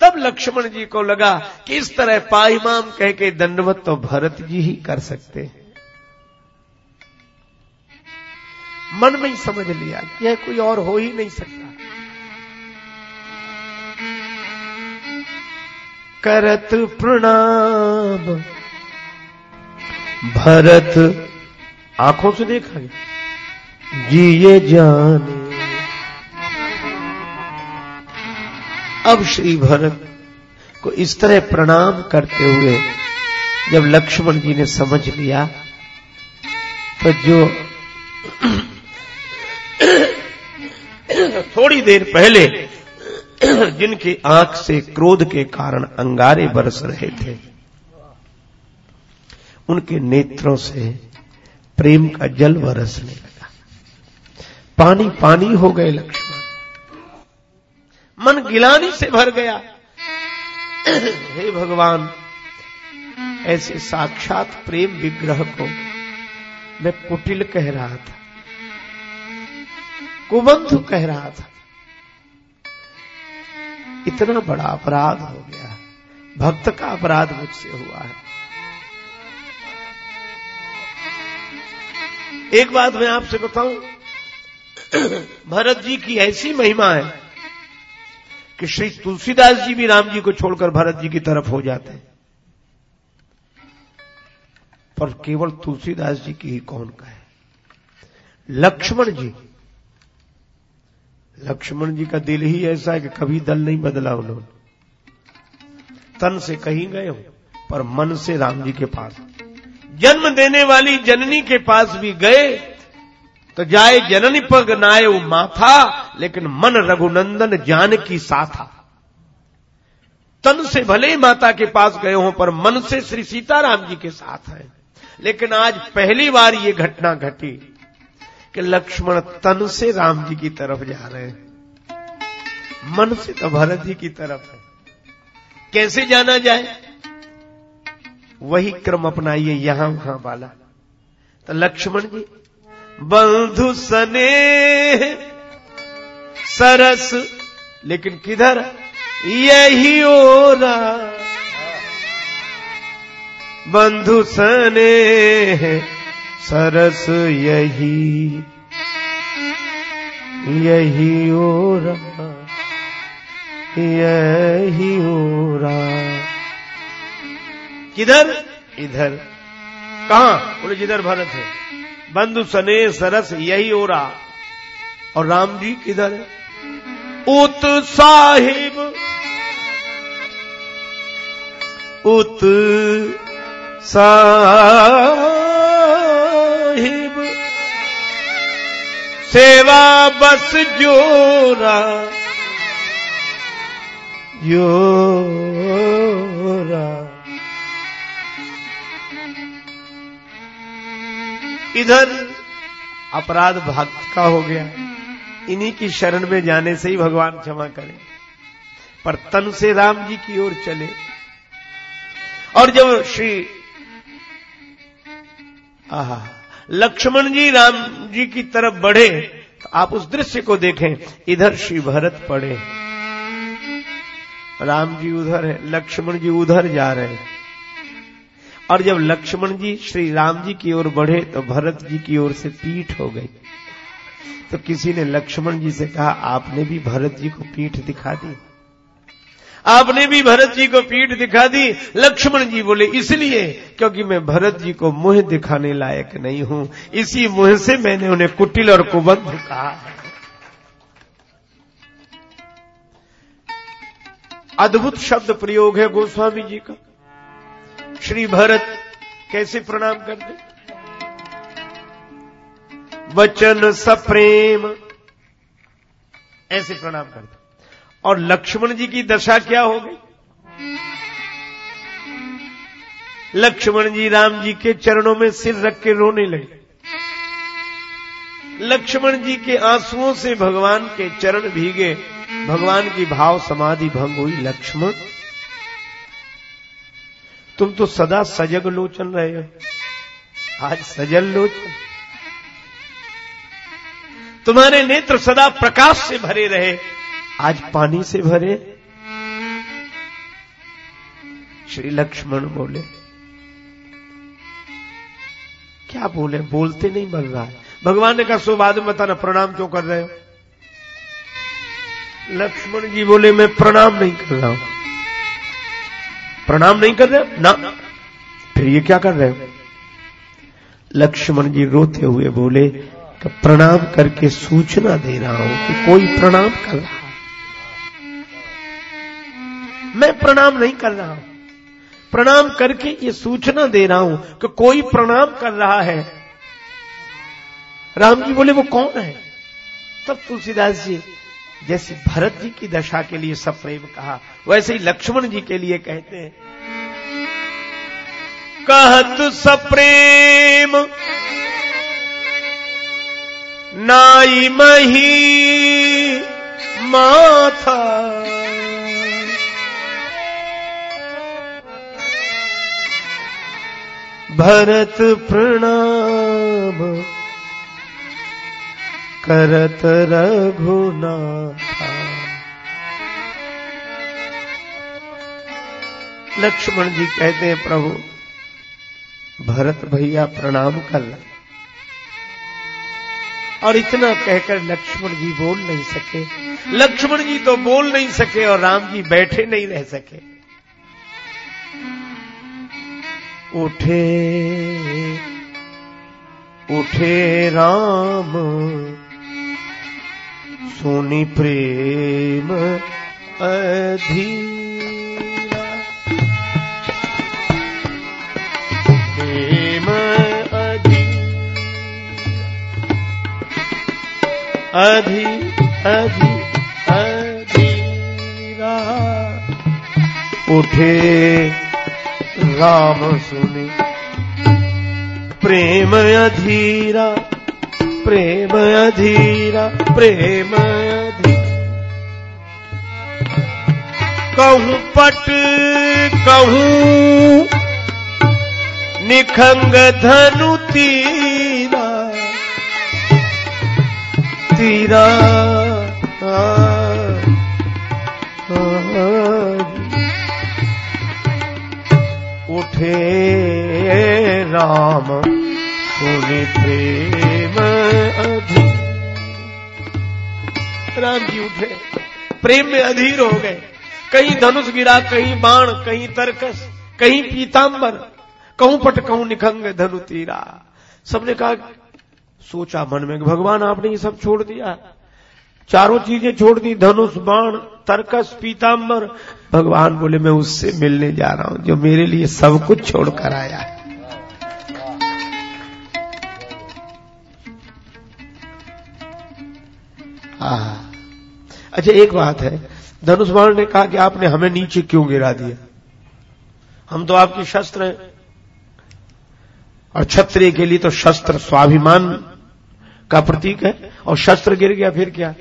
तब लक्ष्मण जी को लगा कि इस तरह पाईमाम कह के दंडवत तो भरत जी ही कर सकते हैं। मन में ही समझ लिया कि यह कोई और हो ही नहीं सकता। करत प्रणाम। भरत आँखों से देखा गया। जी ये जाने। अब श्री भरत को इस तरह प्रणाम करते हुए जब लक्ष्मण जी ने समझ लिया तो जो थोड़ी देर पहले जिनकी आँख से क्रोध के कारण अंगारे बरस रहे थे उनके नेत्रों से प्रेम का जल बरसने लगा। पानी पानी हो गए लक्ष्मण। मन गिलानी से भर गया। हे भगवान, ऐसे साक्षात प्रेम विग्रह को मैं कुटिल कह रहा था, कुबंधु कह रहा था। इतना बड़ा अपराध हो गया। भक्त का अपराध मुझसे हुआ है। एक बात मैं आपसे बताऊँ। भरत जी की ऐसी महिमा है कि श्री तुलसीदास जी भी राम जी को छोड़कर भरत जी की तरफ़ हो जाते हैं। पर केवल तुलसीदास जी की ही कौन का है? लक्ष्मण जी। लक्ष्मण जी का दिल ही ऐसा है कि कभी दल नहीं बदला उन्होंने। तन से कहीं गए हो, पर मन से राम जी के पास। जन्म देने वाली जननी के पास भी गए तो जाए जननी पग नाय माथा, लेकिन मन रघुनंदन जान की साथा। तन से भले ही माता के पास गए हो, पर मन से श्री सीताराम जी के साथ है। लेकिन आज पहली बार ये घटना घटी कि लक्ष्मण तन से राम जी की तरफ़ जा रहे हैं। मन से तो भरत जी की तरफ़ है। कैसे जाना जाए? वही क्रम अपनाइए यहाँ वहाँ वाला तो लक्ष्मण जी, बंधु सने सरस, लेकिन किधर यही ओरा बंधु सने सरस, यही यही ओरा यही ओरा किधर? इधर। कहा? बोले, जिधर भरत है। बंधु सने सरस यही हो रहा और राम जी किधर है? उत साहिब। उत साहिब। सेवा बस जोरा। जोरा। इधर। अपराध भक्त का हो गया। इन्हीं की शरण में जाने से ही भगवान क्षमा करें। पर तन से राम जी की ओर चले। और जब श्री आहा, लक्ष्मण जी राम जी की तरफ़ बढ़े तो आप उस दृश्य को देखें। इधर श्री भरत पड़े। राम जी उधर है, लक्ष्मण जी उधर जा रहे हैं। और जब लक्ष्मण जी श्री राम जी की ओर बढ़े तो भरत जी की ओर से पीठ हो गई। तो किसी ने लक्ष्मण जी से कहा, आपने भी भरत जी को पीठ दिखा दी। आपने भी भरत जी को पीठ दिखा दी। लक्ष्मण जी बोले, इसलिए क्योंकि मैं भरत जी को मुँह दिखाने लायक नहीं हूँ। इसी मुँह से मैंने उन्हें कुटिल और कुबंध कहा अद्भुत शब्द प्रयोग है गोस्वामी जी का। श्री भरत कैसे प्रणाम करते वचन सप्रेम। ऐसे प्रणाम करते और लक्ष्मण जी की दशा क्या हो गई? लक्ष्मण जी राम जी के चरणों में सिर रख के रोने लगे। लक्ष्मण जी के आंसुओं से भगवान के चरण भीगे। भगवान की भाव समाधि भंग हुई। लक्ष्मण तुम तो सदा सजग लोचन रहे हो। आज सजल लोचन। तुम्हारे नेत्र सदा प्रकाश से भरे रहे। आज पानी से भरे। श्री लक्ष्मण बोले, क्या बोले? बोलते नहीं है। भगवान ने कहा, सो बाद में बताना, प्रणाम क्यों कर रहे हो? लक्ष्मण जी बोले, मैं प्रणाम नहीं कर रहा हूँ। प्रणाम नहीं कर रहे ना। फिर ये क्या कर रहे हो? लक्ष्मण जी रोते हुए बोले कि प्रणाम करके सूचना दे रहा हूँ कि कोई प्रणाम कर रहा है। मैं प्रणाम नहीं कर रहा हूँ। प्रणाम करके ये सूचना दे रहा हूँ कि कोई प्रणाम कर रहा है। राम जी बोले, वो कौन है? तब तुलसीदास जी जैसे भरत जी की दशा के लिए सप्रेम कहा, वैसे ही लक्ष्मण जी के लिए कहते हैं। कहत सप्रेम, नाई मही माथा। भरत प्रणाम। करत रघुनाथा। लक्ष्मण जी कहते हैं, प्रभु, भरत भैया प्रणाम कर और इतना कहकर लक्ष्मण जी बोल नहीं सके। लक्ष्मण जी तो बोल नहीं सके और राम जी बैठे नहीं रह सके। उठे उठे राम। सुनी प्रेम अधीरा प्रेम अधी अधी अधी अधीरा उठे राम सुनी प्रेम अधीरा प्रेम अधीरा प्रेम कहूँ पट कहूँ निखंग धनु तीरा। तीरा उठे राम सुनि प्रेम अधीर। राम जी उठे। प्रेम में अधीर हो गए। कहीं धनुष गिरा, कहीं बाण, कहीं तरकस, कहीं पीतांबर। कहूँ पट कहूँ निखंग धनु तीरा। सबने कहा, सोचा मन में भगवान आपने ये सब छोड़ दिया। चारों चीज़ें छोड़ दी, धनुष, बाण, तरकस, पीतांबर। भगवान बोले, मैं उससे मिलने जा रहा हूँ, जो मेरे लिए सब कुछ छोड़कर आया है। अच्छा एक बात है। धनुष बाण ने कहा कि आपने हमें नीचे क्यों गिरा दिया? हम तो आपके शस्त्र हैं। और क्षत्रिय के लिए तो शस्त्र स्वाभिमान का प्रतीक है। और शस्त्र गिर गया, फिर क्या?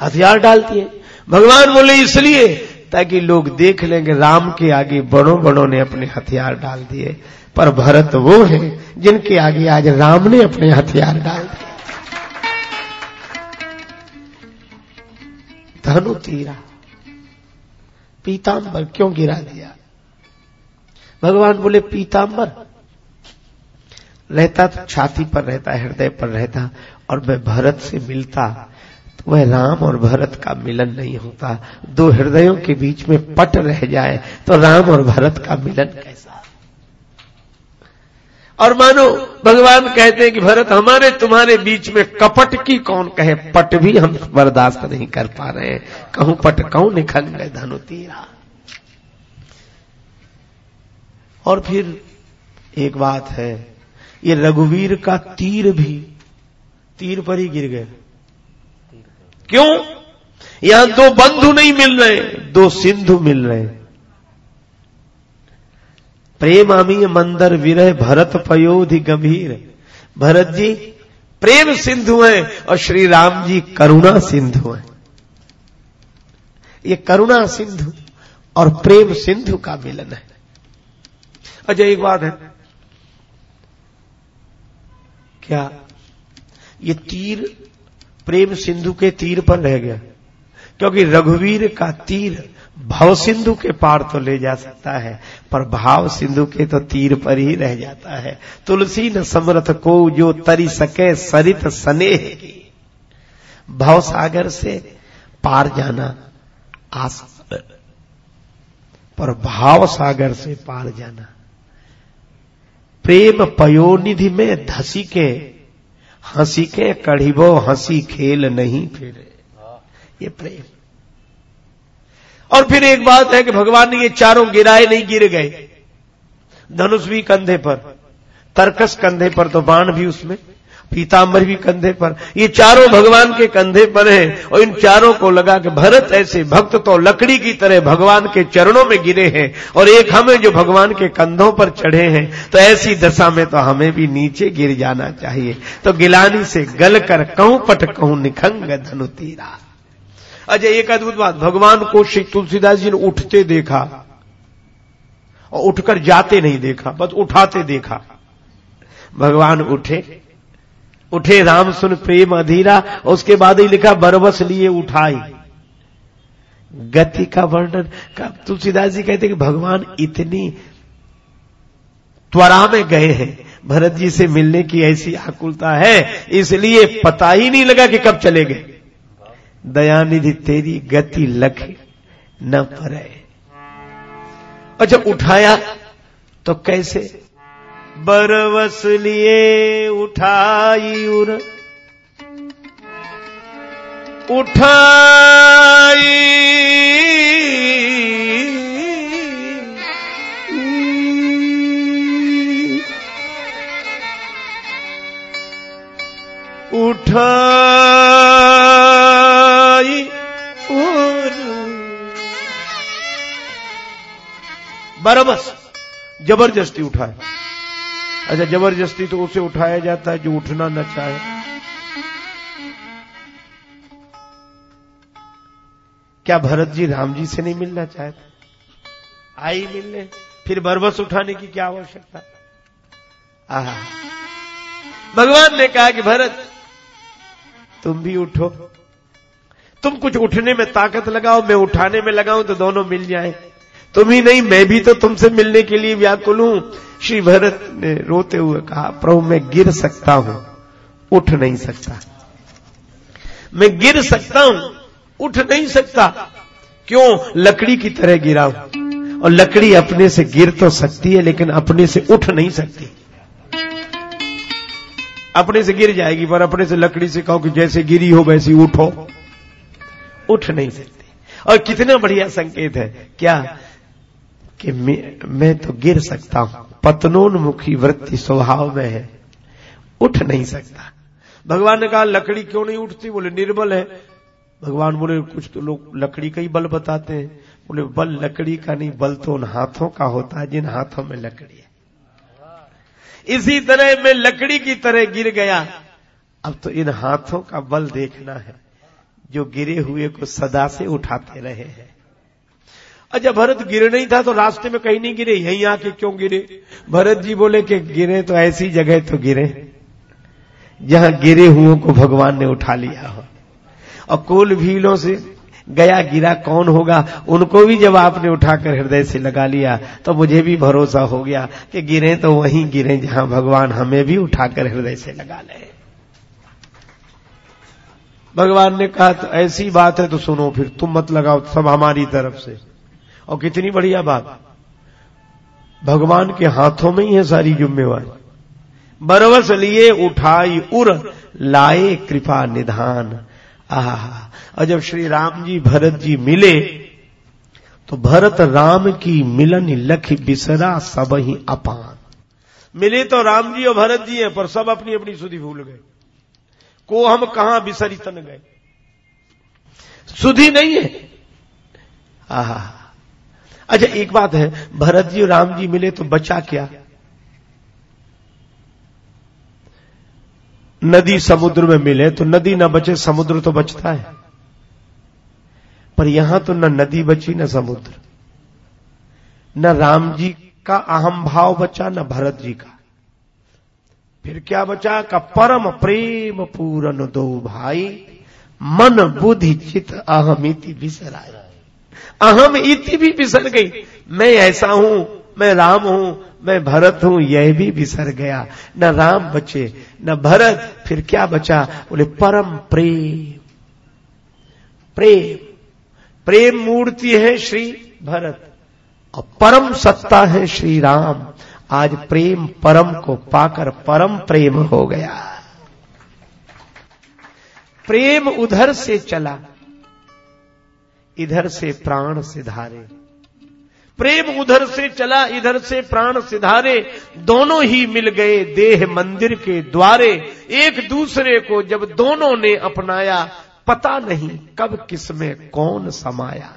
हथियार डालती है भगवान बोले, इसलिए, ताकि लोग देख लेंगे, राम के आगे बड़ों बड़ों ने अपने हथियार डाल दिए। पर भरत वो है जिनके आगे आज राम ने अपने हथियार डाल दिए। धनु तीरा। पीतांबर क्यों गिरा दिया भगवान बोले, पीतांबर, रहता तो छाती पर रहता, हृदय पर रहता और मैं भरत से मिलता तो वह राम और भरत का मिलन नहीं होता। दो हृदयों के बीच में पट रह जाए तो राम और भरत का मिलन कैसा? और मानो भगवान कहते हैं कि भरत, हमारे तुम्हारे बीच में कपट की कौन कहे? पट भी हम बर्दाश्त नहीं कर पा रहे हैं। कहूँ, पट कहूँ निखंग धनु तीरा? और फिर एक बात है, ये रघुवीर का तीर भी, तीर पर ही गिर गए। क्यों? यहाँ दो बंधु नहीं मिल रहे दो सिंधु मिल रहे प्रेम अमीय मंदर विरह भरत पयोधि गंभीर। भरत जी, प्रेम सिंधु हैं और श्री राम जी करुणा सिंधु हैं। ये करुणा सिंधु और प्रेम सिंधु का मिलन है। अच्छा एक बात है। क्या ये तीर, प्रेम सिंधु के तीर पर रह गया? क्योंकि रघुवीर का तीर भाव सिंधु के पार तो ले जा सकता है, पर भाव सिंधु के तो तीर पर ही रह जाता है। तुलसी न समर्थ को जो तरी सके सरित स्नेह भाव सागर से पार जाना आसान पर भाव सागर से पार जाना। प्रेम पयोनिधि में धसी के हँसी के कढ़िबो, हँसी खेल नहीं फिर। ये प्रेम। और फिर एक बात है कि भगवान ने ये चारों गिराए नहीं, गिर गए। धनुष भी कंधे पर, तरकस कंधे पर तो बाण भी उसमें पीताम्बर भी कंधे पर। ये चारों भगवान के कंधे पर हैं और इन चारों को लगा के भरत ऐसे भक्त तो लकड़ी की तरह भगवान के चरणों में गिरे हैं और एक हमें जो भगवान के कंधों पर चढ़े हैं तो ऐसी दशा में तो हमें भी नीचे गिर जाना चाहिए। तो गिलानी से गल कर कहूँ पट कहूँ निखंग धनु तीरा अजय, एक अद्भुत बात, भगवान को श्री तुलसीदास जी ने उठते देखा और उठकर जाते नहीं देखा, बस उठाते देखा। भगवान उठे उठे राम सुन प्रेम अधीरा, उसके बाद ही लिखा, बरबस लिए उठाई। गति का वर्णन तुलसीदास जी कहते कि भगवान इतनी त्वरा में गए हैं, भरत जी से मिलने की ऐसी आकुलता है, इसलिए पता ही नहीं लगा कि कब चले गए। दयानिधि तेरी गति लख न पर। और जब उठाया तो कैसे? बरवस लिए उठाई उर। उठाई उठाई उर बरबस ज़बरदस्ती उठाए अच्छा ज़बरदस्ती तो उसे उठाया जाता है जो उठना न चाहे। क्या भरत जी राम जी से नहीं मिलना चाहते? आई मिलने, फिर बरबस उठाने की क्या आवश्यकता? आहा, भगवान ने कहा कि भरत तुम भी उठो। तुम कुछ उठने में ताकत लगाओ, मैं उठाने में लगाऊँ तो दोनों मिल जाए। तुम ही नहीं, मैं भी तो तुमसे मिलने के लिए व्याकुल हूँ। श्री भरत ने रोते हुए कहा, प्रभु, मैं गिर सकता हूँ। उठ नहीं सकता। मैं गिर सकता हूँ, उठ नहीं सकता। क्यों? लकड़ी की तरह गिरा हूँ। और लकड़ी अपने से गिर तो सकती है, लेकिन अपने से उठ नहीं सकती। अपने से गिर जाएगी पर अपने से लकड़ी से कहो कि जैसे गिरी हो वैसी उठो। उठ नहीं सकती। और कितना बढ़िया संकेत है। क्या? कि मैं, मैं तो गिर सकता हूँ। पतनोन्मुखी वृत्ति स्वभाव में है। उठ नहीं सकता। भगवान ने कहा लकड़ी क्यों नहीं उठती? बोले निर्बल है। भगवान बोले कुछ तो लोग लकड़ी का ही बल बताते हैं। बोले बल लकड़ी का नहीं बल तो उन हाथों का होता है जिन हाथों में लकड़ी है। इसी तरह मैं लकड़ी की तरह गिर गया। अब तो इन हाथों का बल देखना है, जो गिरे हुए को सदा से उठाते रहे हैं। अच्छा भरत गिर नहीं था तो रास्ते में कहीं नहीं गिरे, यहीं आके क्यों गिरे? भरत जी बोले कि गिरे तो ऐसी जगह तो गिरे, जहाँ गिरे हुओं को भगवान ने उठा लिया हो। और कुल भीलों से गया गिरा कौन होगा? उनको भी जब आपने उठाकर हृदय से लगा लिया तो मुझे भी भरोसा हो गया कि गिरे तो वहीं गिरे जहाँ भगवान हमें भी उठाकर हृदय से लगा ले। भगवान ने कहा तो ऐसी बात है तो सुनो फिर, तुम मत लगाओ, सब हमारी तरफ़ से। और कितनी बढ़िया बात। भगवान के हाथों में ही है सारी जिम्मेवारी। बरवस लिए उठाई उर, लाए कृपा निधान। आहा। और जब श्री राम जी, भरत जी मिले तो भरत राम की मिलन लख बिसरा सब ही अपान। मिले तो राम जी और भरत जी हैं, पर सब अपनी अपनी सुधि भूल गए। को हम कहाँ बिसरी तन गए? सुधि नहीं है। आहा। अच्छा एक बात है, भरत जी और राम जी मिले तो बचा क्या? नदी समुद्र में मिले तो नदी ना बचे, समुद्र तो बचता है। पर यहाँ तो न नदी बची, न समुद्र। न राम जी का अहम भाव बचा, न भरत जी का। फिर क्या बचा? का परम प्रेम पूरन दो भाई, मन बुद्धि चित अहम इति बिसराय अहम इति भी बिसर गई। मैं ऐसा हूँ मैं राम हूँ, मैं भरत हूँ, यह भी बिसर गया। न राम बचे, न भरत, फिर क्या बचा? बोले, परम प्रेम। प्रेम। प्रेम मूर्ति है श्री भरत, और परम सत्ता है श्री राम। आज प्रेम परम को पाकर परम प्रेम हो गया। प्रेम उधर से चला, इधर से प्राण सिधारे। प्रेम उधर से चला, इधर से प्राण सिधारे, दोनों ही मिल गए देह मंदिर के द्वारे। एक दूसरे को जब दोनों ने अपनाया, पता नहीं कब किसमें कौन समाया।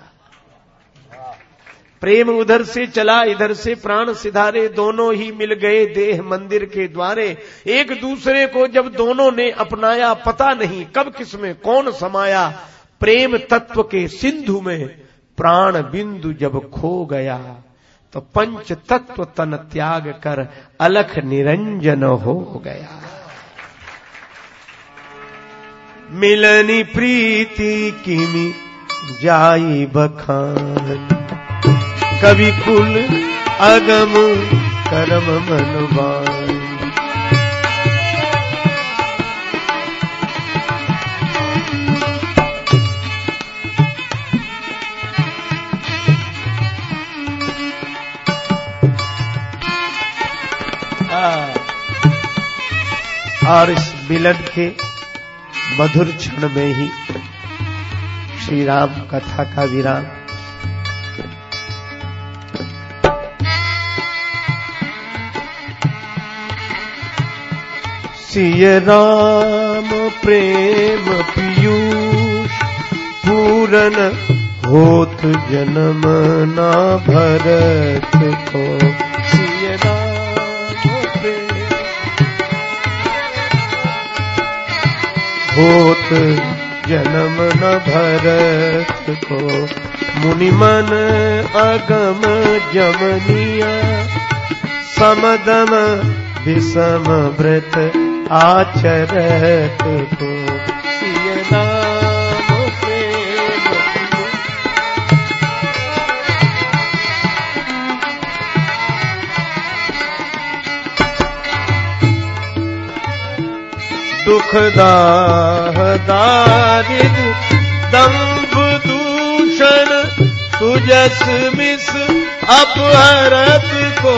प्रेम उधर से चला, इधर से प्राण सिधारे, दोनों ही मिल गए देह मंदिर के द्वारे। एक दूसरे को जब दोनों ने अपनाया, पता नहीं कब किसमें कौन समाया। प्रेम तत्व के सिंधु में प्राण बिंदु जब खो गया तो पंच तत्व तन त्याग कर अलख निरंजन हो गया। मिलनी प्रीति किमी जाई बखान। कवि कुल अगम, करम मनवान। और इस मिलन के मधुर क्षण में ही श्री राम कथा का विराम। सिय राम प्रेम पीयूष, पूरन होत जन्म ना भरत को। होत जन्म न भरत को। मुनिमन अगम जमनिया। समदम विषम व्रत आचरत को। दुखदाह दारिद दम्भ दूषण सुजस मिस अपहरत को।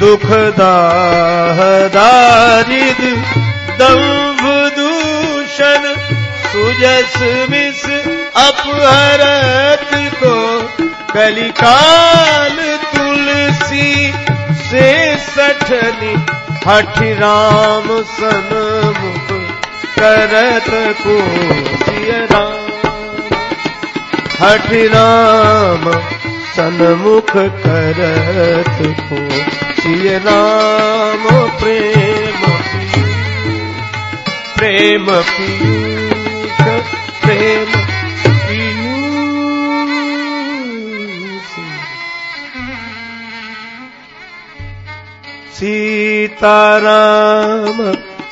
दुखदाह दारिद दम्भ सुजस मिस अपहरत को कलिकाल तुलसी से सठनी हठ राम सनमुख करत को राम। हठ राम सनमुख करत को राम। प्रेम प्रेम पीयूष प्रेम पीयूष सीताराम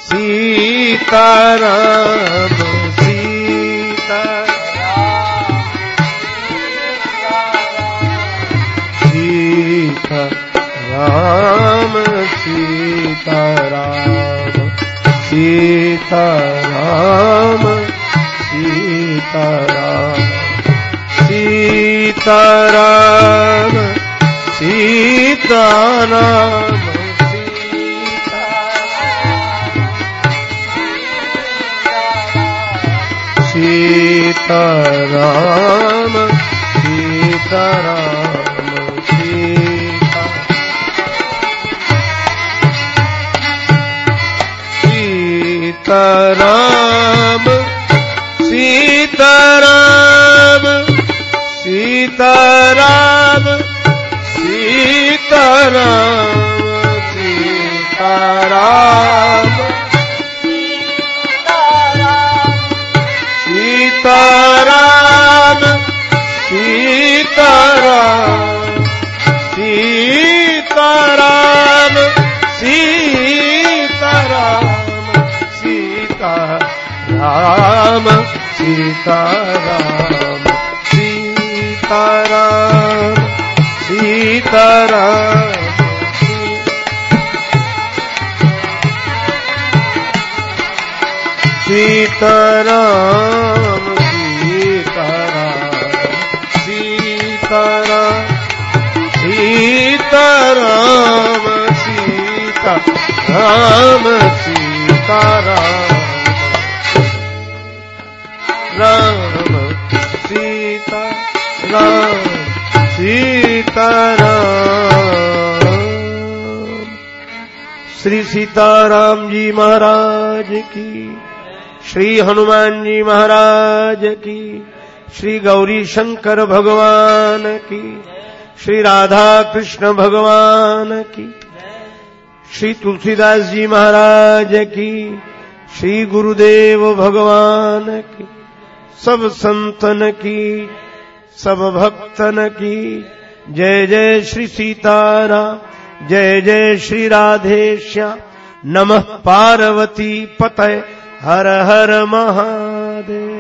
सीताराम सीता सीता राम सीताराम सीताराम सीताराम सीताराम सीताराम सीताराम सीताराम सीता सीताराम सीताराम सीताराम सीताराम सीताराम सीताराम। सीता राम सीता राम सीता राम सीताराम सीताराम सीताराम सीताराम सीताराम। श्री सीताराम जी महाराज की, श्री हनुमान जी महाराज की, श्री गौरी शंकर भगवान की, श्री राधा कृष्ण भगवान की, श्री तुलसीदास जी महाराज की, श्री गुरुदेव भगवान की, सब संतन की, सब भक्तन की, जय जय श्री सीताराम। जय जय श्री राधेश नमः पार्वती पतय। हर हर महादेव।